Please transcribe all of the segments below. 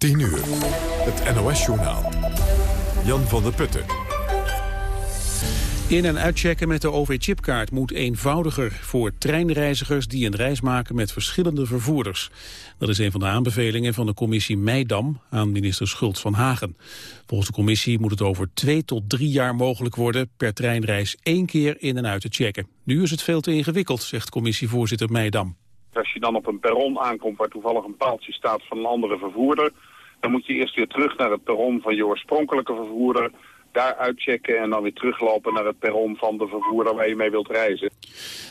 10 uur. Het NOS-journaal. Jan van der Putten. In- en uitchecken met de OV-chipkaart moet eenvoudiger voor treinreizigers die een reis maken met verschillende vervoerders. Dat is een van de aanbevelingen van de commissie Meidam aan minister Schultz van Hagen. Volgens de commissie moet het over twee tot drie jaar mogelijk worden per treinreis één keer in en uit te checken. Nu is het veel te ingewikkeld, zegt commissievoorzitter Meidam. Als je dan op een perron aankomt waar toevallig een paaltje staat van een andere vervoerder... dan moet je eerst weer terug naar het perron van je oorspronkelijke vervoerder... daar uitchecken en dan weer teruglopen naar het perron van de vervoerder waar je mee wilt reizen.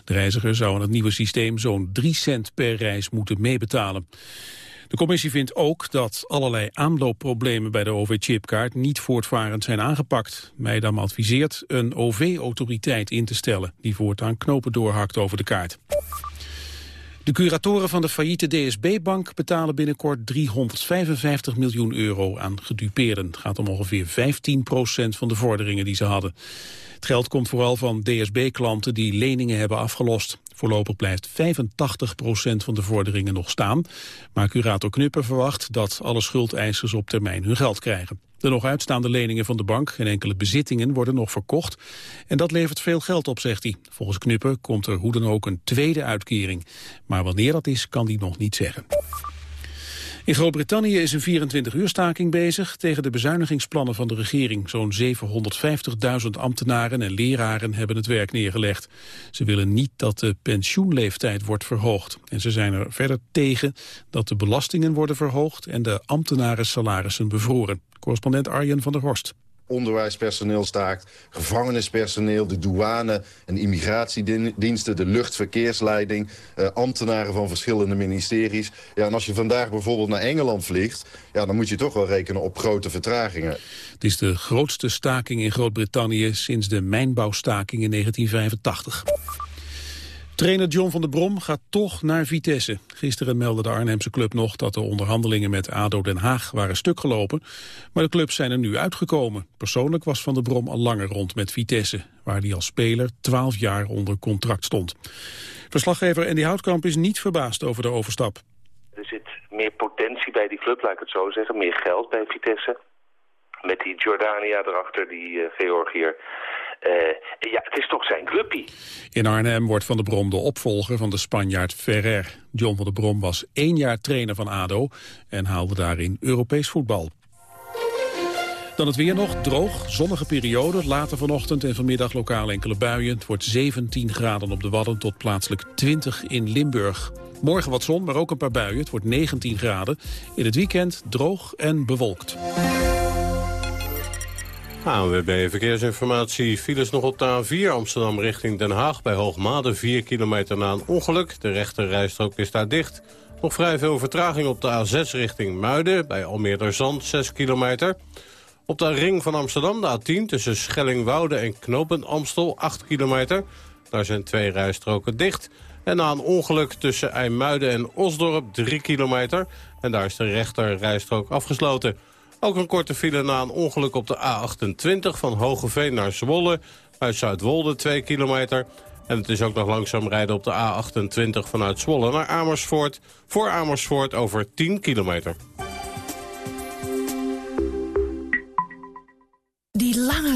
De reiziger zou aan het nieuwe systeem zo'n 3 cent per reis moeten meebetalen. De commissie vindt ook dat allerlei aanloopproblemen bij de OV-chipkaart niet voortvarend zijn aangepakt. Meidam adviseert een OV-autoriteit in te stellen die voortaan knopen doorhakt over de kaart. De curatoren van de failliete DSB-bank betalen binnenkort 355 miljoen euro aan gedupeerden. Het gaat om ongeveer 15 procent van de vorderingen die ze hadden. Het geld komt vooral van DSB-klanten die leningen hebben afgelost. Voorlopig blijft 85 procent van de vorderingen nog staan. Maar curator Knuppen verwacht dat alle schuldeisers op termijn hun geld krijgen. De nog uitstaande leningen van de bank en enkele bezittingen worden nog verkocht. En dat levert veel geld op, zegt hij. Volgens Knuppen komt er hoe dan ook een tweede uitkering. Maar wanneer dat is, kan hij nog niet zeggen. In Groot-Brittannië is een 24-uur staking bezig tegen de bezuinigingsplannen van de regering. Zo'n 750.000 ambtenaren en leraren hebben het werk neergelegd. Ze willen niet dat de pensioenleeftijd wordt verhoogd. En ze zijn er verder tegen dat de belastingen worden verhoogd en de ambtenaren salarissen bevroren. Correspondent Arjen van der Horst onderwijspersoneel staakt, gevangenispersoneel, de douane en immigratiediensten, de luchtverkeersleiding, eh, ambtenaren van verschillende ministeries. Ja, en als je vandaag bijvoorbeeld naar Engeland vliegt, ja, dan moet je toch wel rekenen op grote vertragingen. Het is de grootste staking in Groot-Brittannië sinds de mijnbouwstaking in 1985. Trainer John van der Brom gaat toch naar Vitesse. Gisteren meldde de Arnhemse club nog dat de onderhandelingen met ADO Den Haag waren stuk gelopen. Maar de clubs zijn er nu uitgekomen. Persoonlijk was Van der Brom al langer rond met Vitesse, waar hij als speler 12 jaar onder contract stond. Verslaggever Andy Houtkamp is niet verbaasd over de overstap. Er zit meer potentie bij die club, laat ik het zo zeggen. Meer geld bij Vitesse. Met die Jordania erachter, die uh, Georgiër. Uh, ja, het is toch zijn clubpie. In Arnhem wordt Van der Brom de opvolger van de Spanjaard Ferrer. John van der Brom was één jaar trainer van ADO en haalde daarin Europees voetbal. Dan het weer nog, droog, zonnige periode, later vanochtend en vanmiddag lokaal enkele buien. Het wordt 17 graden op de Wadden tot plaatselijk 20 in Limburg. Morgen wat zon, maar ook een paar buien. Het wordt 19 graden. In het weekend droog en bewolkt. ANWB Verkeersinformatie. Files nog op de A4 Amsterdam richting Den Haag. Bij Hoogmade 4 kilometer na een ongeluk. De rechte rijstrook is daar dicht. Nog vrij veel vertraging op de A6 richting Muiden. Bij Almere Zand 6 kilometer. Op de ring van Amsterdam de A10 tussen Schellingwoude en Knopend Amstel 8 kilometer. Daar zijn twee rijstroken dicht. En na een ongeluk tussen IJmuiden en Osdorp 3 kilometer. En daar is de rechter rijstrook afgesloten. Ook een korte file na een ongeluk op de A28 van Hogeveen naar Zwolle. Uit Zuidwolde 2 kilometer. En het is ook nog langzaam rijden op de A28 vanuit Zwolle naar Amersfoort. Voor Amersfoort over 10 kilometer.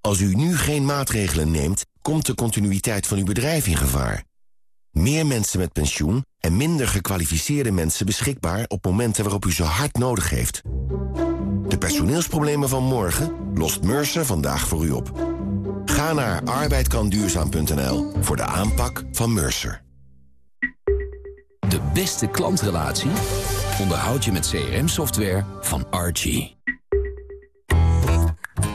Als u nu geen maatregelen neemt, komt de continuïteit van uw bedrijf in gevaar. Meer mensen met pensioen en minder gekwalificeerde mensen beschikbaar op momenten waarop u ze hard nodig heeft. De personeelsproblemen van morgen lost Mercer vandaag voor u op. Ga naar arbeidkanduurzaam.nl voor de aanpak van Mercer. De beste klantrelatie onderhoud je met CRM-software van Archie.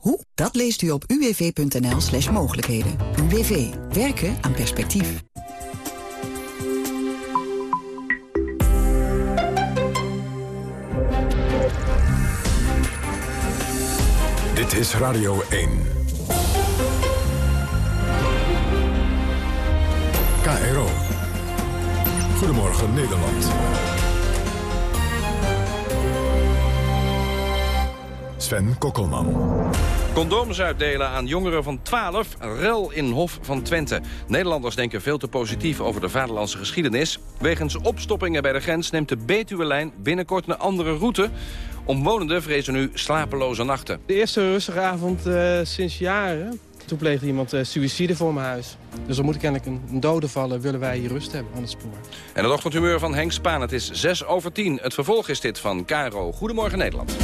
Hoe? Dat leest u op uwv.nl slash mogelijkheden. UWV. Werken aan perspectief. Dit is Radio 1. KRO. Goedemorgen Nederland. Sven Kokkelman. Condooms uitdelen aan jongeren van 12, rel in Hof van Twente. Nederlanders denken veel te positief over de vaderlandse geschiedenis. Wegens opstoppingen bij de grens neemt de Betuwe-lijn binnenkort een andere route. Omwonenden vrezen nu slapeloze nachten. De eerste rustige avond uh, sinds jaren. Toen pleegde iemand uh, suïcide voor mijn huis. Dus er moet kennelijk een, een dode vallen, willen wij hier rust hebben aan het spoor. En het ochtendhumeur van Henk Spaan, het is 6 over 10. Het vervolg is dit van Caro. Goedemorgen Nederland.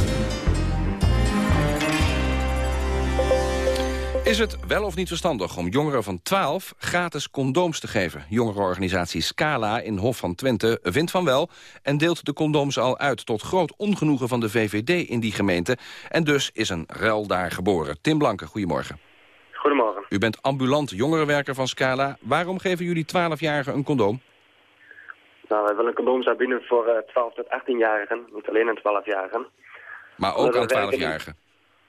Is het wel of niet verstandig om jongeren van 12 gratis condooms te geven? Jongerenorganisatie Scala in Hof van Twente vindt van wel... en deelt de condooms al uit tot groot ongenoegen van de VVD in die gemeente. En dus is een rel daar geboren. Tim Blanke, goedemorgen. Goedemorgen. U bent ambulant jongerenwerker van Scala. Waarom geven jullie 12-jarigen een condoom? Nou, wij willen condooms aanbieden voor uh, 12 tot 18-jarigen, niet alleen aan 12-jarigen. Maar ook aan 12-jarigen?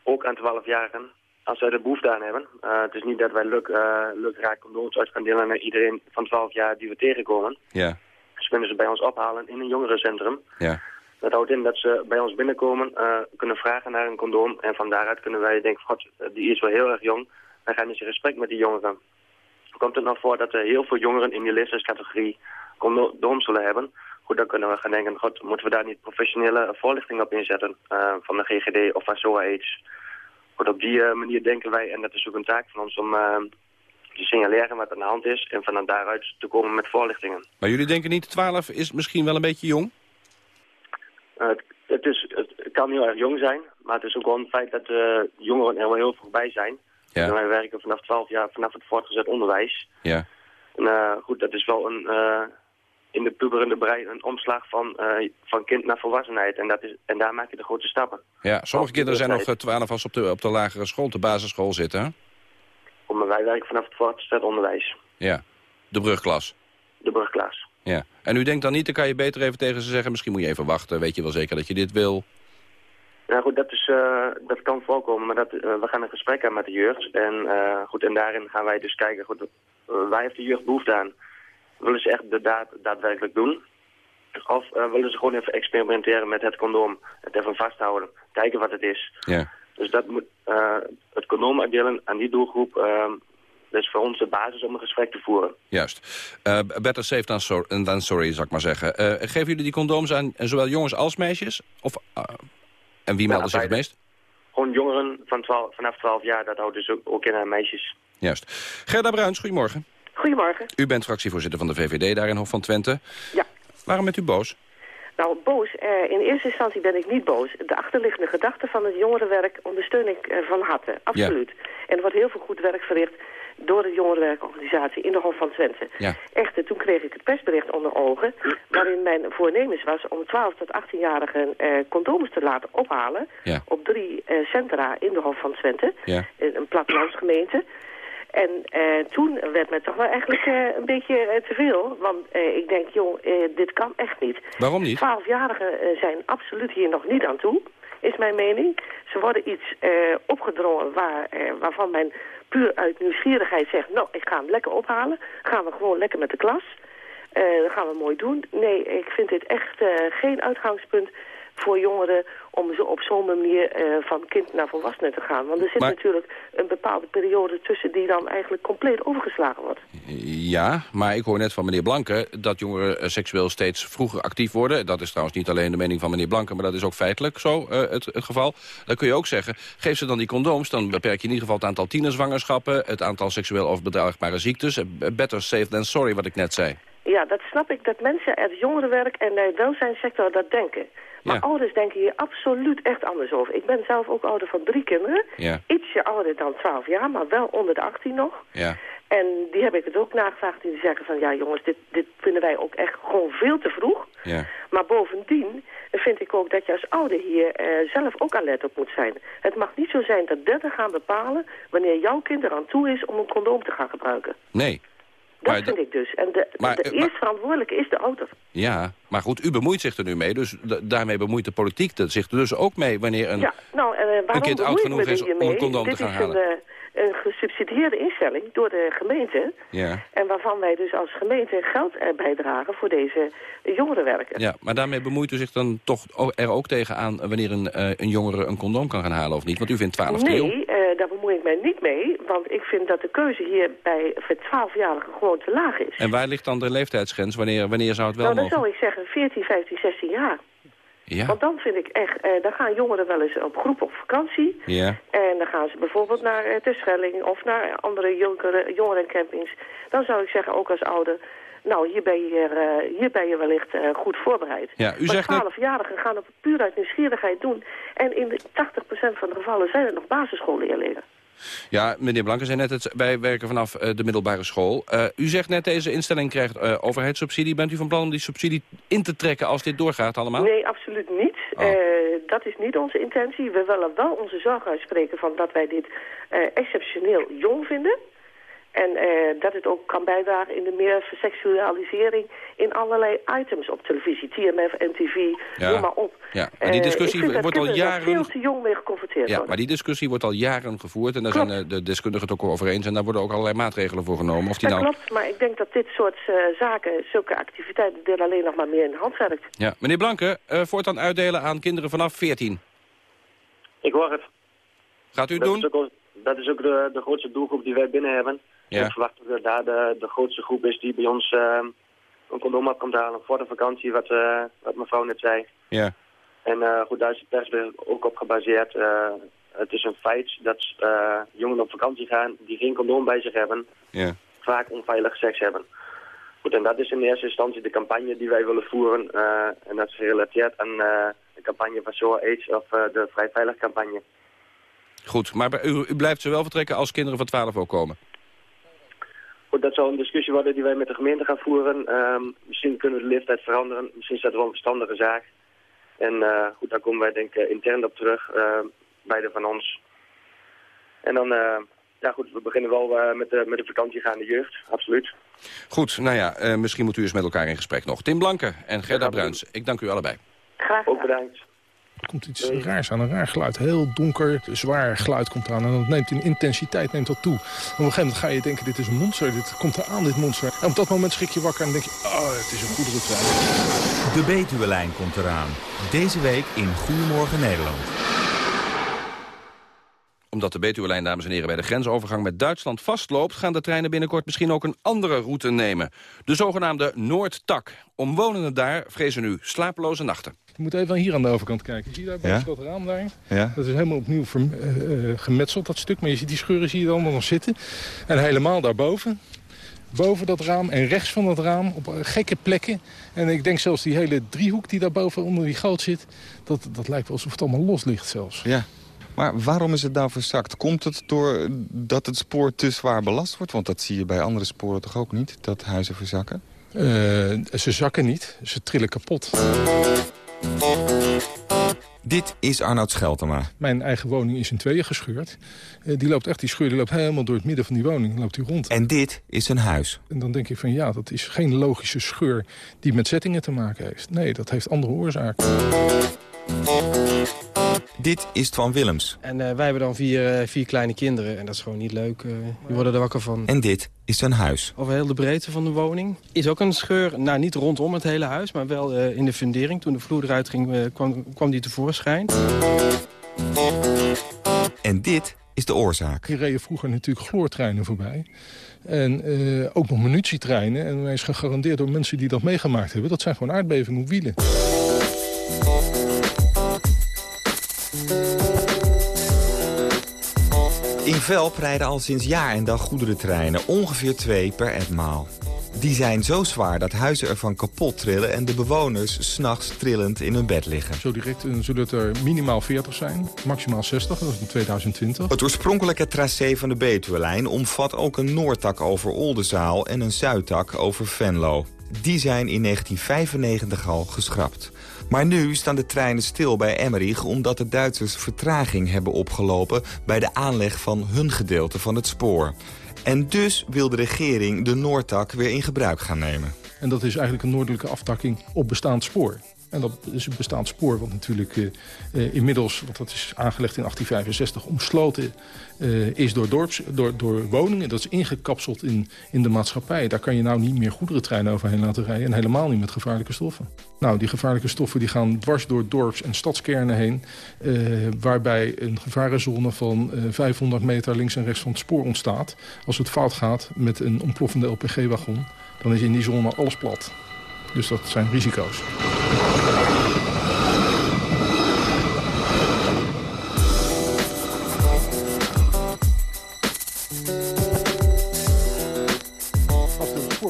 Ook aan 12-jarigen als wij er behoefte aan hebben. Uh, het is niet dat wij luk, uh, lukraak condooms uit gaan delen aan iedereen van 12 jaar die we tegenkomen. Ja. Dus kunnen ze bij ons ophalen in een jongerencentrum. Ja. Dat houdt in dat ze bij ons binnenkomen, uh, kunnen vragen naar een condoom. En van daaruit kunnen wij denken, god, die is wel heel erg jong. Dan gaan we in gesprek met die jongeren. Komt het nog voor dat er heel veel jongeren in die leeftijdscategorie condooms zullen hebben? Goed, dan kunnen we gaan denken, god, moeten we daar niet professionele voorlichting op inzetten? van de GGD of van SOA Goed, op die uh, manier denken wij, en dat is ook een taak van ons, om uh, te signaleren wat aan de hand is en van daaruit te komen met voorlichtingen. Maar jullie denken niet, 12 is misschien wel een beetje jong? Uh, het, is, het kan heel erg jong zijn, maar het is ook wel een feit dat jongeren er wel heel voorbij zijn. Ja. En wij werken vanaf 12 jaar vanaf het voortgezet onderwijs. Ja. En goed, dat is wel een in de puberende brein een omslag van, uh, van kind naar volwassenheid. En, dat is, en daar maak je de grote stappen. Ja, sommige kinderen zijn nog twaalf als op de, op de lagere school, de basisschool zitten. Hè? Wij werken vanaf het voortgezet onderwijs. Ja, de brugklas. De brugklas. Ja, en u denkt dan niet, dan kan je beter even tegen ze zeggen... misschien moet je even wachten, weet je wel zeker dat je dit wil? Nou goed, dat, is, uh, dat kan voorkomen, maar dat, uh, we gaan een gesprek aan met de jeugd. En, goed, en daarin gaan wij dus kijken, goed, waar heeft de jeugd behoefte aan? Willen ze echt de daad daadwerkelijk doen? Of uh, willen ze gewoon even experimenteren met het condoom? Het even vasthouden, kijken wat het is. Ja. Dus dat moet, uh, het condoom uitdelen aan die doelgroep... Uh, dat is voor ons de basis om een gesprek te voeren. Juist. Better safe than sorry, than sorry, zal ik maar zeggen. Uh, geven jullie die condooms aan zowel jongens als meisjes? Of, uh, en wie melden zich het meest? Gewoon jongeren van 12, vanaf 12 jaar, dat houdt dus ook, ook in aan meisjes. Juist. Gerda Bruins, goedemorgen. Goedemorgen. U bent fractievoorzitter van de VVD daar in Hof van Twente. Ja. Waarom bent u boos? Nou, boos. Eh, in eerste instantie ben ik niet boos. De achterliggende gedachte van het jongerenwerk ondersteun ik eh, van harte. Absoluut. Ja. En er wordt heel veel goed werk verricht door de jongerenwerkorganisatie in de Hof van Twente. Ja. Echter, toen kreeg ik het persbericht onder ogen... waarin mijn voornemens was om 12 tot 18-jarigen eh, condooms te laten ophalen... Ja. op drie eh, centra in de Hof van Twente, Ja. in een plattelandsgemeente... En uh, toen werd me toch wel eigenlijk uh, een beetje uh, te veel. Want ik denk, joh, dit kan echt niet. Waarom niet? Twaalfjarigen zijn absoluut hier nog niet aan toe, is mijn mening. Ze worden iets opgedrongen waar, waarvan men puur uit nieuwsgierigheid zegt... nou, ik ga hem lekker ophalen. Gaan we gewoon lekker met de klas. dat gaan we mooi doen. Nee, ik vind dit echt geen uitgangspunt voor jongeren om zo op zo'n manier uh, van kind naar volwassene te gaan. Want er zit Maar- natuurlijk een bepaalde periode tussen die dan eigenlijk compleet overgeslagen wordt. Ja, maar ik hoor net van meneer Blanke dat jongeren eh, seksueel steeds vroeger actief worden. Dat is trouwens niet alleen de mening van meneer Blanke, maar dat is ook feitelijk zo eh, het, het geval. Dan kun je ook zeggen, geef ze dan die condooms, dan beperk je in ieder geval het aantal tienerzwangerschappen, het aantal seksueel overdraagbare ziektes. Eh, Better safe than sorry, wat ik net zei. Ja, dat snap ik, dat mensen uit jongerenwerk en de welzijnssector dat denken. Maar Ja. ouders denken hier absoluut echt anders over. Ik ben zelf ook ouder van drie kinderen. Ja. Ietsje ouder dan 12 jaar, maar wel onder de 18 nog. Ja. En die heb ik het ook nagevraagd. En die zeggen van, ja jongens, dit, dit vinden wij ook echt gewoon veel te vroeg. Ja. Maar bovendien vind ik ook dat je als ouder hier eh, zelf ook alert op moet zijn. Het mag niet zo zijn dat derden gaan bepalen wanneer jouw kind er aan toe is om een condoom te gaan gebruiken. Nee. Dat Maar vind ik dus. En de, maar, de eh, eerste maar- verantwoordelijke is de ouder. Ja, maar goed, u bemoeit zich er nu mee. Dus da- daarmee bemoeit de politiek zich er dus ook mee... wanneer een, Ja, nou, en, eh, waarom een kind oud genoeg is om een condoom te gaan halen. Een, eh, een gesubsidieerde instelling door de gemeente. Ja. En waarvan wij dus als gemeente geld eh, bijdragen voor deze jongerenwerkers. ja, maar daarmee bemoeit u zich dan toch er ook tegen aan... wanneer een, eh, een jongere een condoom kan gaan halen of niet? Want u vindt 12 te jong. Nee, eh, daar bemoei ik mij niet mee. Want ik vind dat de keuze hier bij voor 12-jarigen gewoon te laag is. En waar ligt dan de leeftijdsgrens? Wanneer, wanneer zou het wel nou, dan mogen? zou ik zeggen 14, 15, 16 jaar. Ja. Want dan vind ik echt, eh, dan gaan jongeren wel eens op groep op vakantie. Ja. En dan gaan ze bijvoorbeeld naar uh, Terschelling of naar andere jongere, jongerencampings. Dan zou ik zeggen, ook als ouder, nou, hier ben je, uh, hier ben je wellicht uh, goed voorbereid. Ja, u maar net- 12-jarigen gaan het puur uit nieuwsgierigheid doen. En in de 80% van de gevallen zijn het nog basisschoolleerlingen. Ja, meneer Blanke zei net, het, wij werken vanaf eh, de middelbare school. Eh, u zegt net, deze instelling krijgt eh, overheidssubsidie. Bent u van plan om die subsidie in te trekken als dit doorgaat allemaal? Nee, absoluut niet. Oh. Dat is niet onze intentie. We willen wel onze zorg uitspreken van dat wij dit exceptioneel jong vinden. En eh, dat het ook kan bijdragen in de meer verseksualisering in allerlei items op televisie. TMF, MTV, Ja. noem maar op. Ja, maar die Eh, discussie wordt al jaren... veel te jong mee geconfronteerd Ja, worden. maar die discussie wordt al jaren gevoerd. En daar Klopt. zijn eh, de deskundigen het ook over eens. En daar worden ook allerlei maatregelen voor genomen. Of die dat nou... klopt, maar ik denk dat dit soort eh, zaken, zulke activiteiten, er alleen nog maar meer in de hand werkt. Ja. Meneer Blanke, eh voortaan uitdelen aan kinderen vanaf 14. Ik hoor het. Gaat u het dat doen? Is ook, dat is ook de, de grootste doelgroep die wij binnen hebben. Ja. Ik verwacht dat daar de, de grootste groep is die bij ons eh, een condoom op komt halen voor de vakantie, wat, eh, wat mevrouw net zei. Ja. En eh, goed, daar is de ook op gebaseerd. Eh, het is een feit dat jongeren op vakantie gaan die geen condoom bij zich hebben, Ja. vaak onveilig seks hebben. Goed, en dat is in eerste instantie de campagne die wij willen voeren. en dat is gerelateerd aan de campagne van SOA AIDS of de Vrij Veilig campagne. Goed, maar u, u blijft ze wel vertrekken als kinderen van 12 ook komen. Goed, dat zal een discussie worden die wij met de gemeente gaan voeren. Ehm, misschien kunnen we de leeftijd veranderen. Misschien is dat wel een verstandige zaak. En eh, goed, daar komen wij denk ik eh, intern op terug, eh, beide van ons. En dan, eh, ja goed, we beginnen wel eh, met, de, met de vakantiegaande jeugd, absoluut. Goed, nou ja, eh, misschien moet u eens met elkaar in gesprek nog. Tim Blanke en Gerda Bruins, ik dank u allebei. Graag Ook bedankt. Er komt iets raars aan, een raar geluid. Heel donker, zwaar geluid komt aan. En dat neemt in intensiteit neemt dat toe. En op een gegeven moment ga je denken, dit is een monster. Dit komt eraan, dit monster. En op dat moment schrik je wakker en denk je, oh, het is een goederentrein. De Betuwe-lijn komt eraan. Deze week in Goedemorgen Nederland. Omdat de Betuwe-lijn, dames en heren, bij de grensovergang met Duitsland vastloopt... gaan de treinen binnenkort misschien ook een andere route nemen. De zogenaamde Noordtak. Omwonenden daar vrezen nu slapeloze nachten. Je moet even hier aan de overkant kijken. Zie je daar Ja? dat raam daar? Ja. Dat is helemaal opnieuw verm- eh, eh, gemetseld, dat stuk. Maar je ziet die scheuren zie je allemaal nog zitten. En helemaal daarboven, boven dat raam en rechts van dat raam, op eh, gekke plekken. En ik denk zelfs die hele driehoek die daarboven onder die goot zit... dat, dat lijkt wel alsof het allemaal los ligt zelfs. Ja. Maar waarom is het nou verzakt? Komt het door dat het spoor te zwaar belast wordt? Want dat zie je bij andere sporen toch ook niet, dat huizen verzakken? Ze zakken niet, ze trillen kapot. Dit is Arnoud Scheltema. Mijn eigen woning is in tweeën gescheurd. Eh, die loopt echt, die scheur die loopt helemaal door het midden van die woning loopt die rond. En dit is een huis. En dan denk ik van ja, dat is geen logische scheur die met zettingen te maken heeft. Nee, dat heeft andere oorzaken. Dit is Twan Willems. En eh, wij hebben dan vier, eh, vier kleine kinderen en dat is gewoon niet leuk. eh die worden er wakker van. En dit is zijn huis. Over heel de breedte van de woning is ook een scheur, nou niet rondom het hele huis... maar wel eh, in de fundering. Toen de vloer eruit ging, kwam, kwam die tevoorschijn. En dit is de oorzaak. Hier reden vroeger natuurlijk chloortreinen voorbij. En eh, ook nog munitietreinen. En wij is gegarandeerd door mensen die dat meegemaakt hebben. Dat zijn gewoon aardbevingen op wielen. In Velp rijden al sinds jaar en dag goederentreinen. Ongeveer twee per etmaal. Die zijn zo zwaar dat huizen ervan kapot trillen... en de bewoners s'nachts trillend in hun bed liggen. Zo direct eh, zullen het er minimaal 40 zijn, maximaal 60, dat is in 2020. Het oorspronkelijke tracé van de Betuwe-lijn omvat ook een noordtak over Oldenzaal... en een zuidtak over Venlo. Die zijn in 1995 al geschrapt. Maar nu staan de treinen stil bij Emmerich... omdat de Duitsers vertraging hebben opgelopen... bij de aanleg van hun gedeelte van het spoor. En dus wil de regering de Noordtak weer in gebruik gaan nemen. En dat is eigenlijk een noordelijke aftakking op bestaand spoor. En dat is een bestaand spoor wat natuurlijk uh, uh, inmiddels, want dat is aangelegd in 1865, omsloten uh, is door, dorps, door, door woningen. Dat is ingekapseld in, in de maatschappij. Daar kan je nou niet meer goederentreinen overheen laten rijden. En helemaal niet met gevaarlijke stoffen. Nou, die gevaarlijke stoffen die gaan dwars door dorps- en stadskernen heen. waarbij een gevarenzone van 500 meter links en rechts van het spoor ontstaat. Als het fout gaat met een ontploffende LPG-wagon, dan is in die zone alles plat. Dus dat zijn risico's.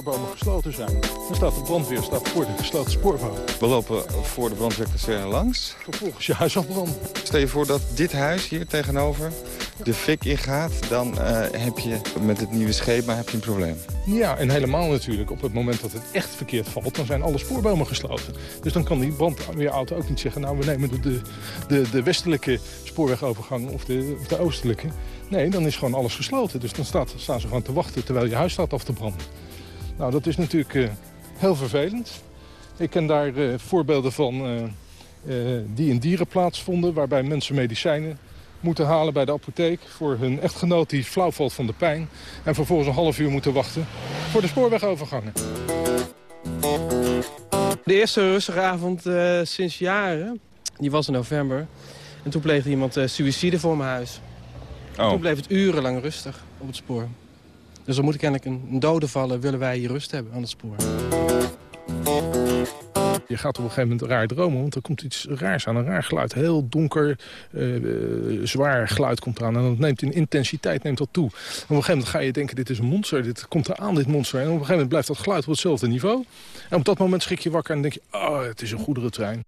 Spoorbomen gesloten zijn, dan staat de brandweer staat voor de gesloten spoorboom. We lopen voor de brandweerkazerne langs. Vervolgens je huis afbranden. Stel je voor dat dit huis hier tegenover de fik ingaat... dan uh, heb je met het nieuwe schema heb je een probleem. Ja, en helemaal natuurlijk. Op het moment dat het echt verkeerd valt, dan zijn alle spoorbomen gesloten. Dus dan kan die brandweerauto ook niet zeggen... nou, we nemen de, de, de, de westelijke spoorwegovergang of de, of de oostelijke. Nee, dan is gewoon alles gesloten. Dus dan staat, staan ze gewoon te wachten terwijl je huis staat af te branden. Nou, dat is natuurlijk uh, heel vervelend. Ik ken daar uh, voorbeelden van uh, die in dieren plaatsvonden... waarbij mensen medicijnen moeten halen bij de apotheek... voor hun echtgenoot die flauw valt van de pijn... en vervolgens een half uur moeten wachten voor de spoorwegovergangen. De eerste rustige avond uh, sinds jaren, die was in november. En toen pleegde iemand uh, suïcide voor mijn huis. Oh. Toen bleef het urenlang rustig op het spoor. Dus er moet kennelijk een, dode vallen, willen wij hier rust hebben aan het spoor. Je gaat op een gegeven moment raar dromen, want er komt iets raars aan. Een raar geluid, heel donker, uh, uh, zwaar geluid komt eraan. En dat neemt in intensiteit neemt dat toe. op een gegeven moment ga je denken, dit is een monster, dit komt eraan, dit monster. En op een gegeven moment blijft dat geluid op hetzelfde niveau. En op dat moment schrik je wakker en denk je, oh, het is een goederentrein.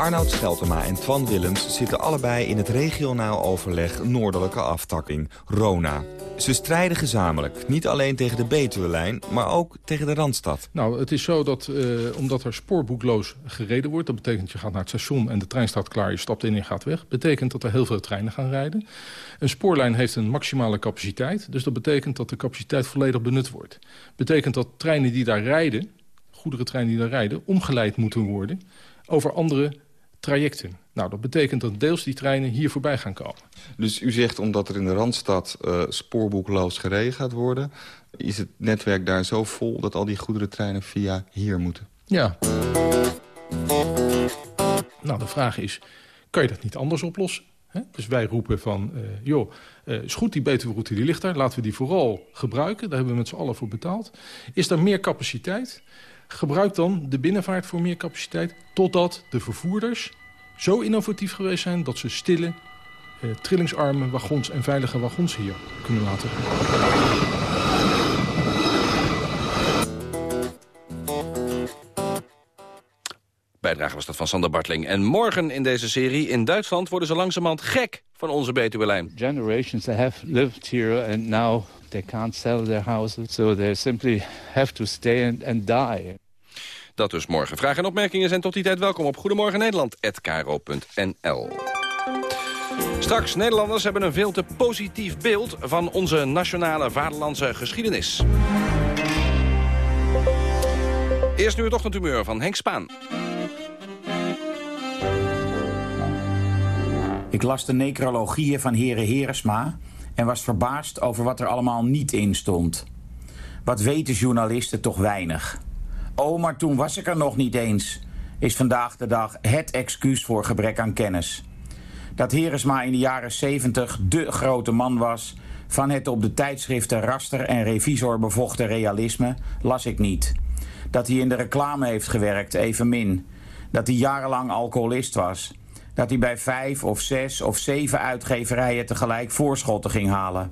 Arnoud Scheltema en Twan Willems zitten allebei in het regionaal overleg Noordelijke Aftakking, RONA. Ze strijden gezamenlijk, niet alleen tegen de Betuwe-lijn, maar ook tegen de Randstad. Nou, het is zo dat, uh, omdat er spoorboekloos gereden wordt... dat betekent je gaat naar het station en de trein staat klaar, je stapt in en gaat weg... betekent dat er heel veel treinen gaan rijden. Een spoorlijn heeft een maximale capaciteit, dus dat betekent dat de capaciteit volledig benut wordt. betekent dat treinen die daar rijden, goederentreinen die daar rijden... omgeleid moeten worden over andere trajecten. Nou, dat betekent dat deels die treinen hier voorbij gaan komen. Dus u zegt omdat er in de Randstad uh, spoorboekloos gereden gaat worden... is het netwerk daar zo vol dat al die goederentreinen via hier moeten? Ja. Nou, de vraag is, kan je dat niet anders oplossen? He? Dus wij roepen van, uh, joh, uh, is goed, die Betuwe-route die ligt daar. Laten we die vooral gebruiken. Daar hebben we met z'n allen voor betaald. Is er meer capaciteit? Gebruik dan de binnenvaart voor meer capaciteit... totdat de vervoerders zo innovatief geweest zijn... dat ze stille, eh, trillingsarme wagons en veilige wagons hier kunnen laten Bijdrage was dat van Sander Bartling. En morgen in deze serie in Duitsland worden ze langzamerhand gek van onze Betuwe-lijn. Generations have lived here and now they can't sell their houses. So they simply have to stay and, and die. Dat dus morgen. Vragen en opmerkingen zijn tot die tijd welkom op Goedemorgen Nederland@kro.nl. Straks, Nederlanders hebben een veel te positief beeld van onze nationale vaderlandse geschiedenis. Eerst nu het ochtendhumeur van Henk Spaan. Ik las de necrologieën van heren Heresma en was verbaasd over wat er allemaal niet in stond. Wat weten journalisten toch weinig. Oh, maar toen was ik er nog niet eens, is vandaag de dag het excuus voor gebrek aan kennis. Dat Heresma in de jaren 70 de grote man was... van het op de tijdschriften Raster en Revisor bevochten realisme, las ik niet. Dat hij in de reclame heeft gewerkt, evenmin. Dat hij jarenlang alcoholist was. Dat hij bij vijf of zes of zeven uitgeverijen tegelijk voorschotten ging halen.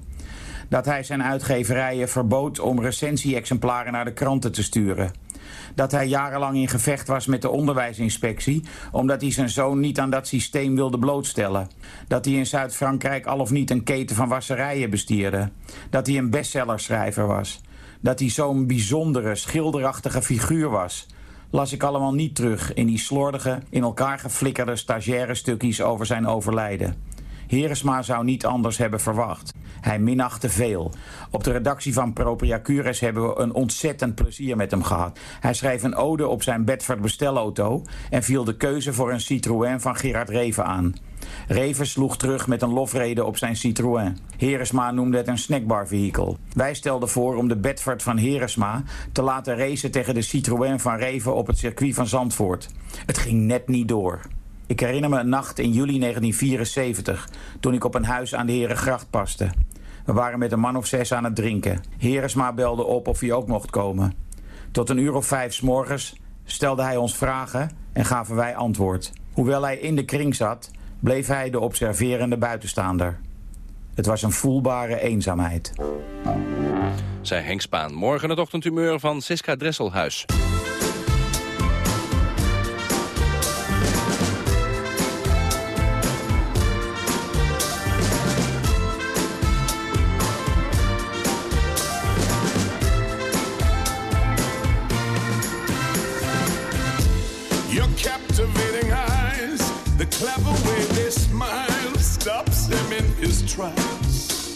Dat hij zijn uitgeverijen verbood om recensie-exemplaren naar de kranten te sturen. Dat hij jarenlang in gevecht was met de onderwijsinspectie... omdat hij zijn zoon niet aan dat systeem wilde blootstellen. Dat hij in Zuid-Frankrijk al of niet een keten van wasserijen bestierde. Dat hij een bestsellerschrijver was. Dat hij zo'n bijzondere, schilderachtige figuur was las ik allemaal niet terug in die slordige, in elkaar geflikkerde stagiaire stukjes over zijn overlijden. Heresma zou niet anders hebben verwacht. Hij minachtte veel. Op de redactie van Propria Cures hebben we een ontzettend plezier met hem gehad. Hij schreef een ode op zijn Bedford bestelauto... en viel de keuze voor een Citroën van Gerard Reven aan. Reven sloeg terug met een lofrede op zijn Citroën. Heresma noemde het een snackbarvehikel. Wij stelden voor om de Bedford van Heresma te laten racen tegen de Citroën van Reven op het circuit van Zandvoort. Het ging net niet door. Ik herinner me een nacht in juli 1974, toen ik op een huis aan de Herengracht paste. We waren met een man of zes aan het drinken. Heresma belde op of hij ook mocht komen. Tot een uur of vijf s morgens stelde hij ons vragen en gaven wij antwoord. Hoewel hij in de kring zat, bleef hij de observerende buitenstaander. Het was een voelbare eenzaamheid. Zij Henk Spaan. Morgen het ochtendhumeur van Siska Dresselhuis. Clever way they smile, stops him in his tracks.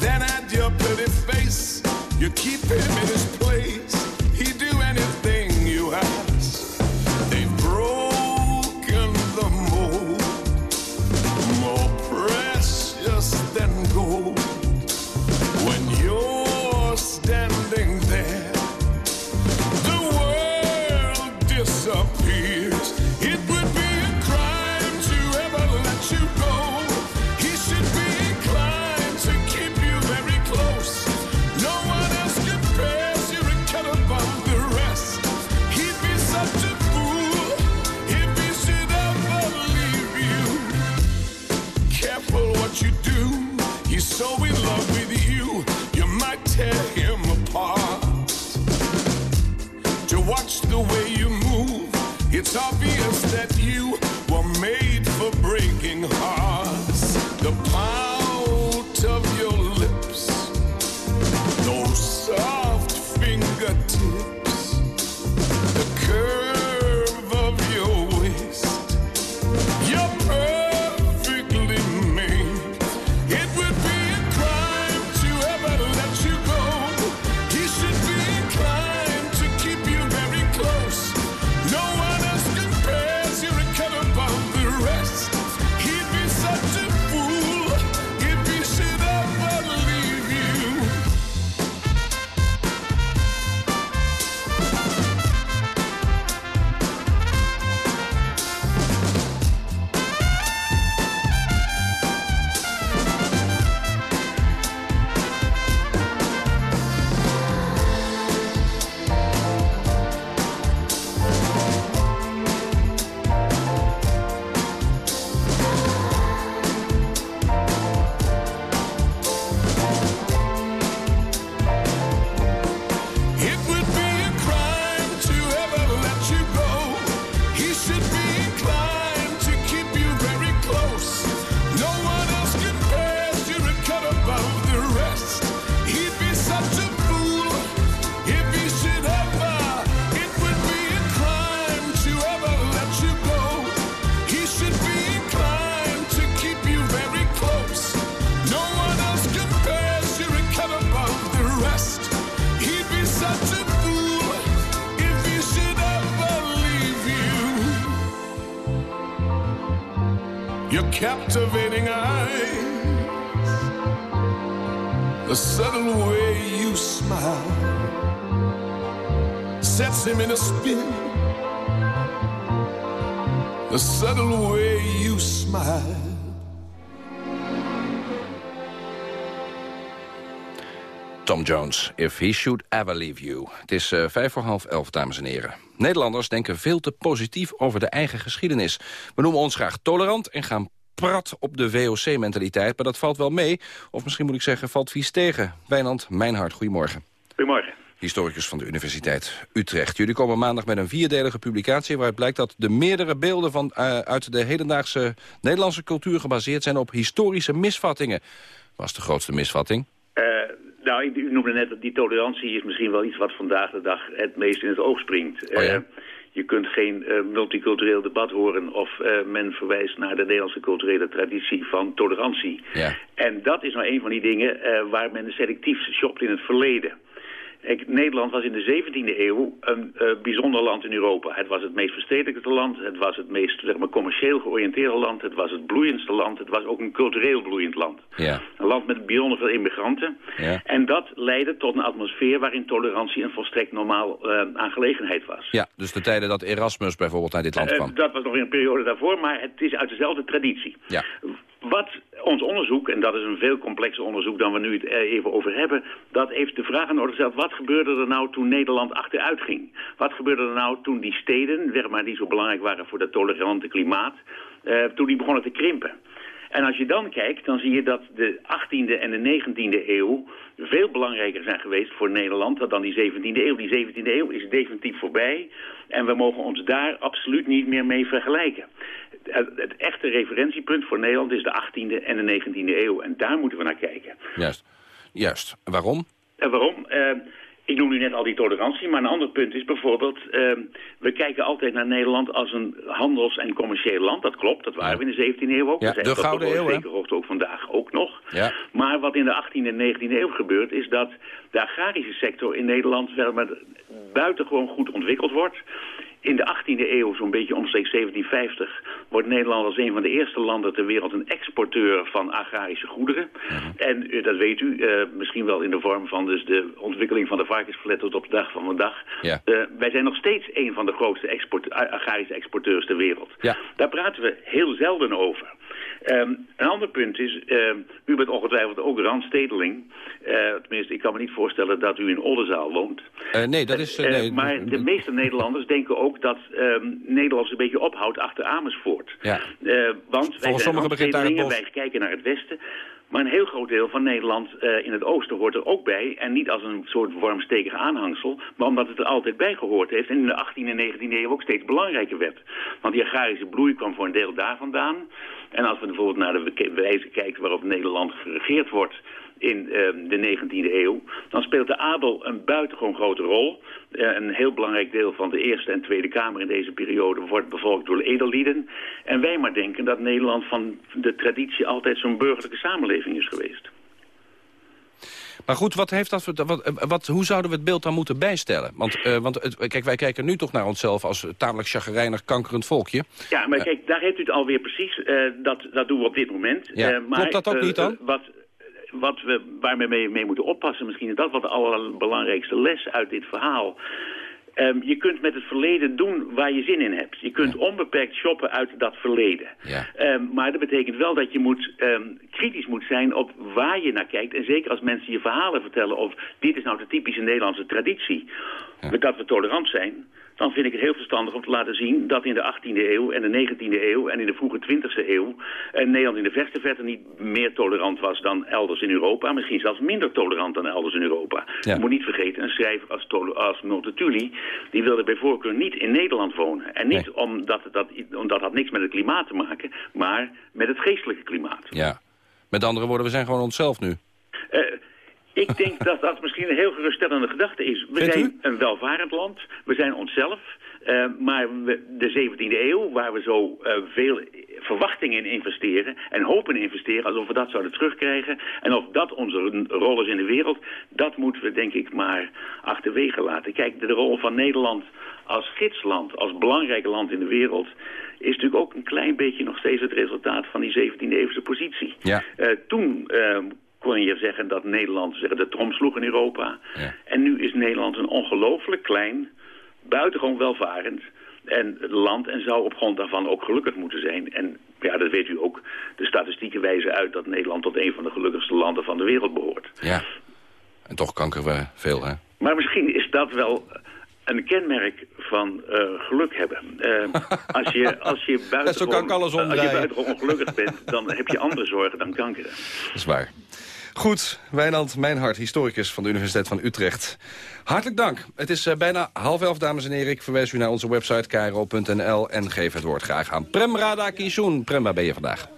Then at your pretty face, you keep him in his place. It's obvious that you sets him in a spin. The subtle way you smile. Tom Jones, If He Should Ever Leave You. Het is eh, vijf voor half elf, dames en heren. Nederlanders denken veel te positief over de eigen geschiedenis. We noemen ons graag tolerant en gaan prat op de VOC-mentaliteit. Maar dat valt wel mee, of misschien moet ik zeggen, valt vies tegen. Wijnand Mijnhart, goedemorgen. Goedemorgen. Historicus van de Universiteit Utrecht. Jullie komen maandag met een vierdelige publicatie... waaruit blijkt dat de meerdere beelden van, uh, uit de hedendaagse Nederlandse cultuur... gebaseerd zijn op historische misvattingen. Was de grootste misvatting? Uh, nou, u noemde net dat die tolerantie is misschien wel iets wat vandaag de dag het meest in het oog springt. Oh ja? Uh, je kunt geen uh, multicultureel debat horen of uh, men verwijst naar de Nederlandse culturele traditie van tolerantie. Ja. En dat is nou een van die dingen uh, waar men selectief shopt in het verleden. Nederland was in de 17e eeuw een uh, bijzonder land in Europa. Het was het meest verstedelijkte land, het was het meest zeg maar, commercieel georiënteerde land, het was het bloeiendste land, het was ook een cultureel bloeiend land. Ja. Een land met bijzonder veel immigranten. Ja. En dat leidde tot een atmosfeer waarin tolerantie een volstrekt normaal uh, aangelegenheid was. Ja, dus de tijden dat Erasmus bijvoorbeeld naar dit land kwam. Uh, dat was nog in een periode daarvoor, maar het is uit dezelfde traditie. Ja. Wat ons onderzoek, en dat is een veel complexer onderzoek dan we nu het even over hebben, dat heeft de vraag aan orde gesteld, wat gebeurde er nou toen Nederland achteruit ging? Wat gebeurde er nou toen die steden, zeg maar, die zo belangrijk waren voor het tolerante klimaat, uh, toen die begonnen te krimpen? En als je dan kijkt, dan zie je dat de 18e en de 19e eeuw veel belangrijker zijn geweest voor Nederland dan die 17e eeuw. Die 17e eeuw is definitief voorbij en we mogen ons daar absoluut niet meer mee vergelijken. Referentiepunt voor Nederland is de 18e en de 19e eeuw en daar moeten we naar kijken. Juist. Juist. Waarom? En waarom? Uh, ik noem nu net al die tolerantie, maar een ander punt is bijvoorbeeld... Uh, we kijken altijd naar Nederland als een handels- en commercieel land. Dat klopt, dat waren we in de 17e eeuw ook. Ja, de Gouden Eeuw, Zeker hoogte ook vandaag ook nog. Ja. Maar wat in de 18e en 19e eeuw gebeurt... is dat de agrarische sector in Nederland wel buitengewoon goed ontwikkeld wordt... In de 18e eeuw, zo'n beetje omstreeks 1750, wordt Nederland als een van de eerste landen ter wereld een exporteur van agrarische goederen. Mhm. En uh, dat weet u, uh, misschien wel in de vorm van dus de ontwikkeling van de varkensvlet tot op de dag van vandaag. Ja. Uh, wij zijn nog steeds een van de grootste export agrarische exporteurs ter wereld. Ja. Daar praten we heel zelden over. Um, een ander punt is, uh, u bent ongetwijfeld ook randstedeling. Uh, tenminste, ik kan me niet voorstellen dat u in Oldenzaal woont. Uh, nee, dat is... Uh, nee, maar de meeste Nederlanders denken ook dat um, Nederland een beetje ophoudt achter Amersfoort. Ja. want wij zijn bos. wij kijken naar het westen. Maar een heel groot deel van Nederland uh, in het oosten hoort er ook bij. En niet als een soort wormstekig aanhangsel, maar omdat het er altijd bij gehoord heeft. En in de 18e en 19e eeuw ook steeds belangrijker werd. Want die agrarische bloei kwam voor een deel daar vandaan. En als we bijvoorbeeld naar de wijze kijken waarop Nederland geregeerd wordt in uh, de 19e eeuw, dan speelt de adel een buitengewoon grote rol. Uh, een heel belangrijk deel van de Eerste en Tweede Kamer in deze periode wordt bevolkt door edellieden. En wij maar denken dat Nederland van de traditie altijd zo'n burgerlijke samenleving is geweest. Maar goed, wat heeft dat, wat, wat, hoe zouden we het beeld dan moeten bijstellen? Want, uh, want het, kijk, wij kijken nu toch naar onszelf als tamelijk chagrijnig, kankerend volkje. Ja, maar kijk, daar heeft u het alweer precies. Dat, dat doen we op dit moment. Ja. Maar, Klopt dat ook niet dan? wat, wat we, waar we mee, mee moeten oppassen, misschien is dat wat de allerbelangrijkste les uit dit verhaal. Um, je kunt met het verleden doen waar je zin in hebt. Je kunt ja. onbeperkt shoppen uit dat verleden. Ja. Um, maar dat betekent wel dat je moet, um, kritisch moet zijn op waar je naar kijkt. En zeker als mensen je verhalen vertellen of dit is nou de typische Nederlandse traditie. Ja. Dat we tolerant zijn dan vind ik het heel verstandig om te laten zien dat in de 18e eeuw en de 19e eeuw en in de vroege 20e eeuw eh, Nederland in de verste verte niet meer tolerant was dan elders in Europa. Misschien zelfs minder tolerant dan elders in Europa. Ja. Je moet niet vergeten, een schrijver als, als Multatuli, die wilde bij voorkeur niet in Nederland wonen. En niet Nee. omdat, dat, omdat dat niks met het klimaat te maken, maar met het geestelijke klimaat. Ja. Met andere woorden, we zijn gewoon onszelf nu. Ik denk dat dat misschien een heel geruststellende gedachte is. We Vindt zijn u? een welvarend land, we zijn onszelf. Uh, maar we, de 17e eeuw, waar we zo uh, veel verwachtingen in investeren... en hopen in investeren, alsof we dat zouden terugkrijgen... en of dat onze rol is in de wereld... dat moeten we denk ik maar achterwege laten. Kijk, de rol van Nederland als gidsland, als belangrijk land in de wereld... is natuurlijk ook een klein beetje nog steeds het resultaat van die 17e eeuwse positie. Ja. Uh, toen kon je zeggen dat Nederland zeggen, de trom sloeg in Europa. Ja. En nu is Nederland een ongelooflijk klein, buitengewoon welvarend en land en zou op grond daarvan ook gelukkig moeten zijn. En ja, dat weet u ook. De statistieken wijzen uit dat Nederland tot een van de gelukkigste landen van de wereld behoort. Ja. En toch kankeren we veel, hè? Maar misschien is dat wel een kenmerk van eh, geluk hebben. Eh, als je, als je buiten ongelukkig bent, dan heb je andere zorgen dan kanker. Dat is waar. Goed, Wijnand Mijnhart, historicus van de Universiteit van Utrecht. Hartelijk dank. Het is eh, bijna half elf, dames en heren. Ik verwijs u naar onze website kro.nl en geef het woord graag aan Prem Radakishun. Prem, waar ben je vandaag?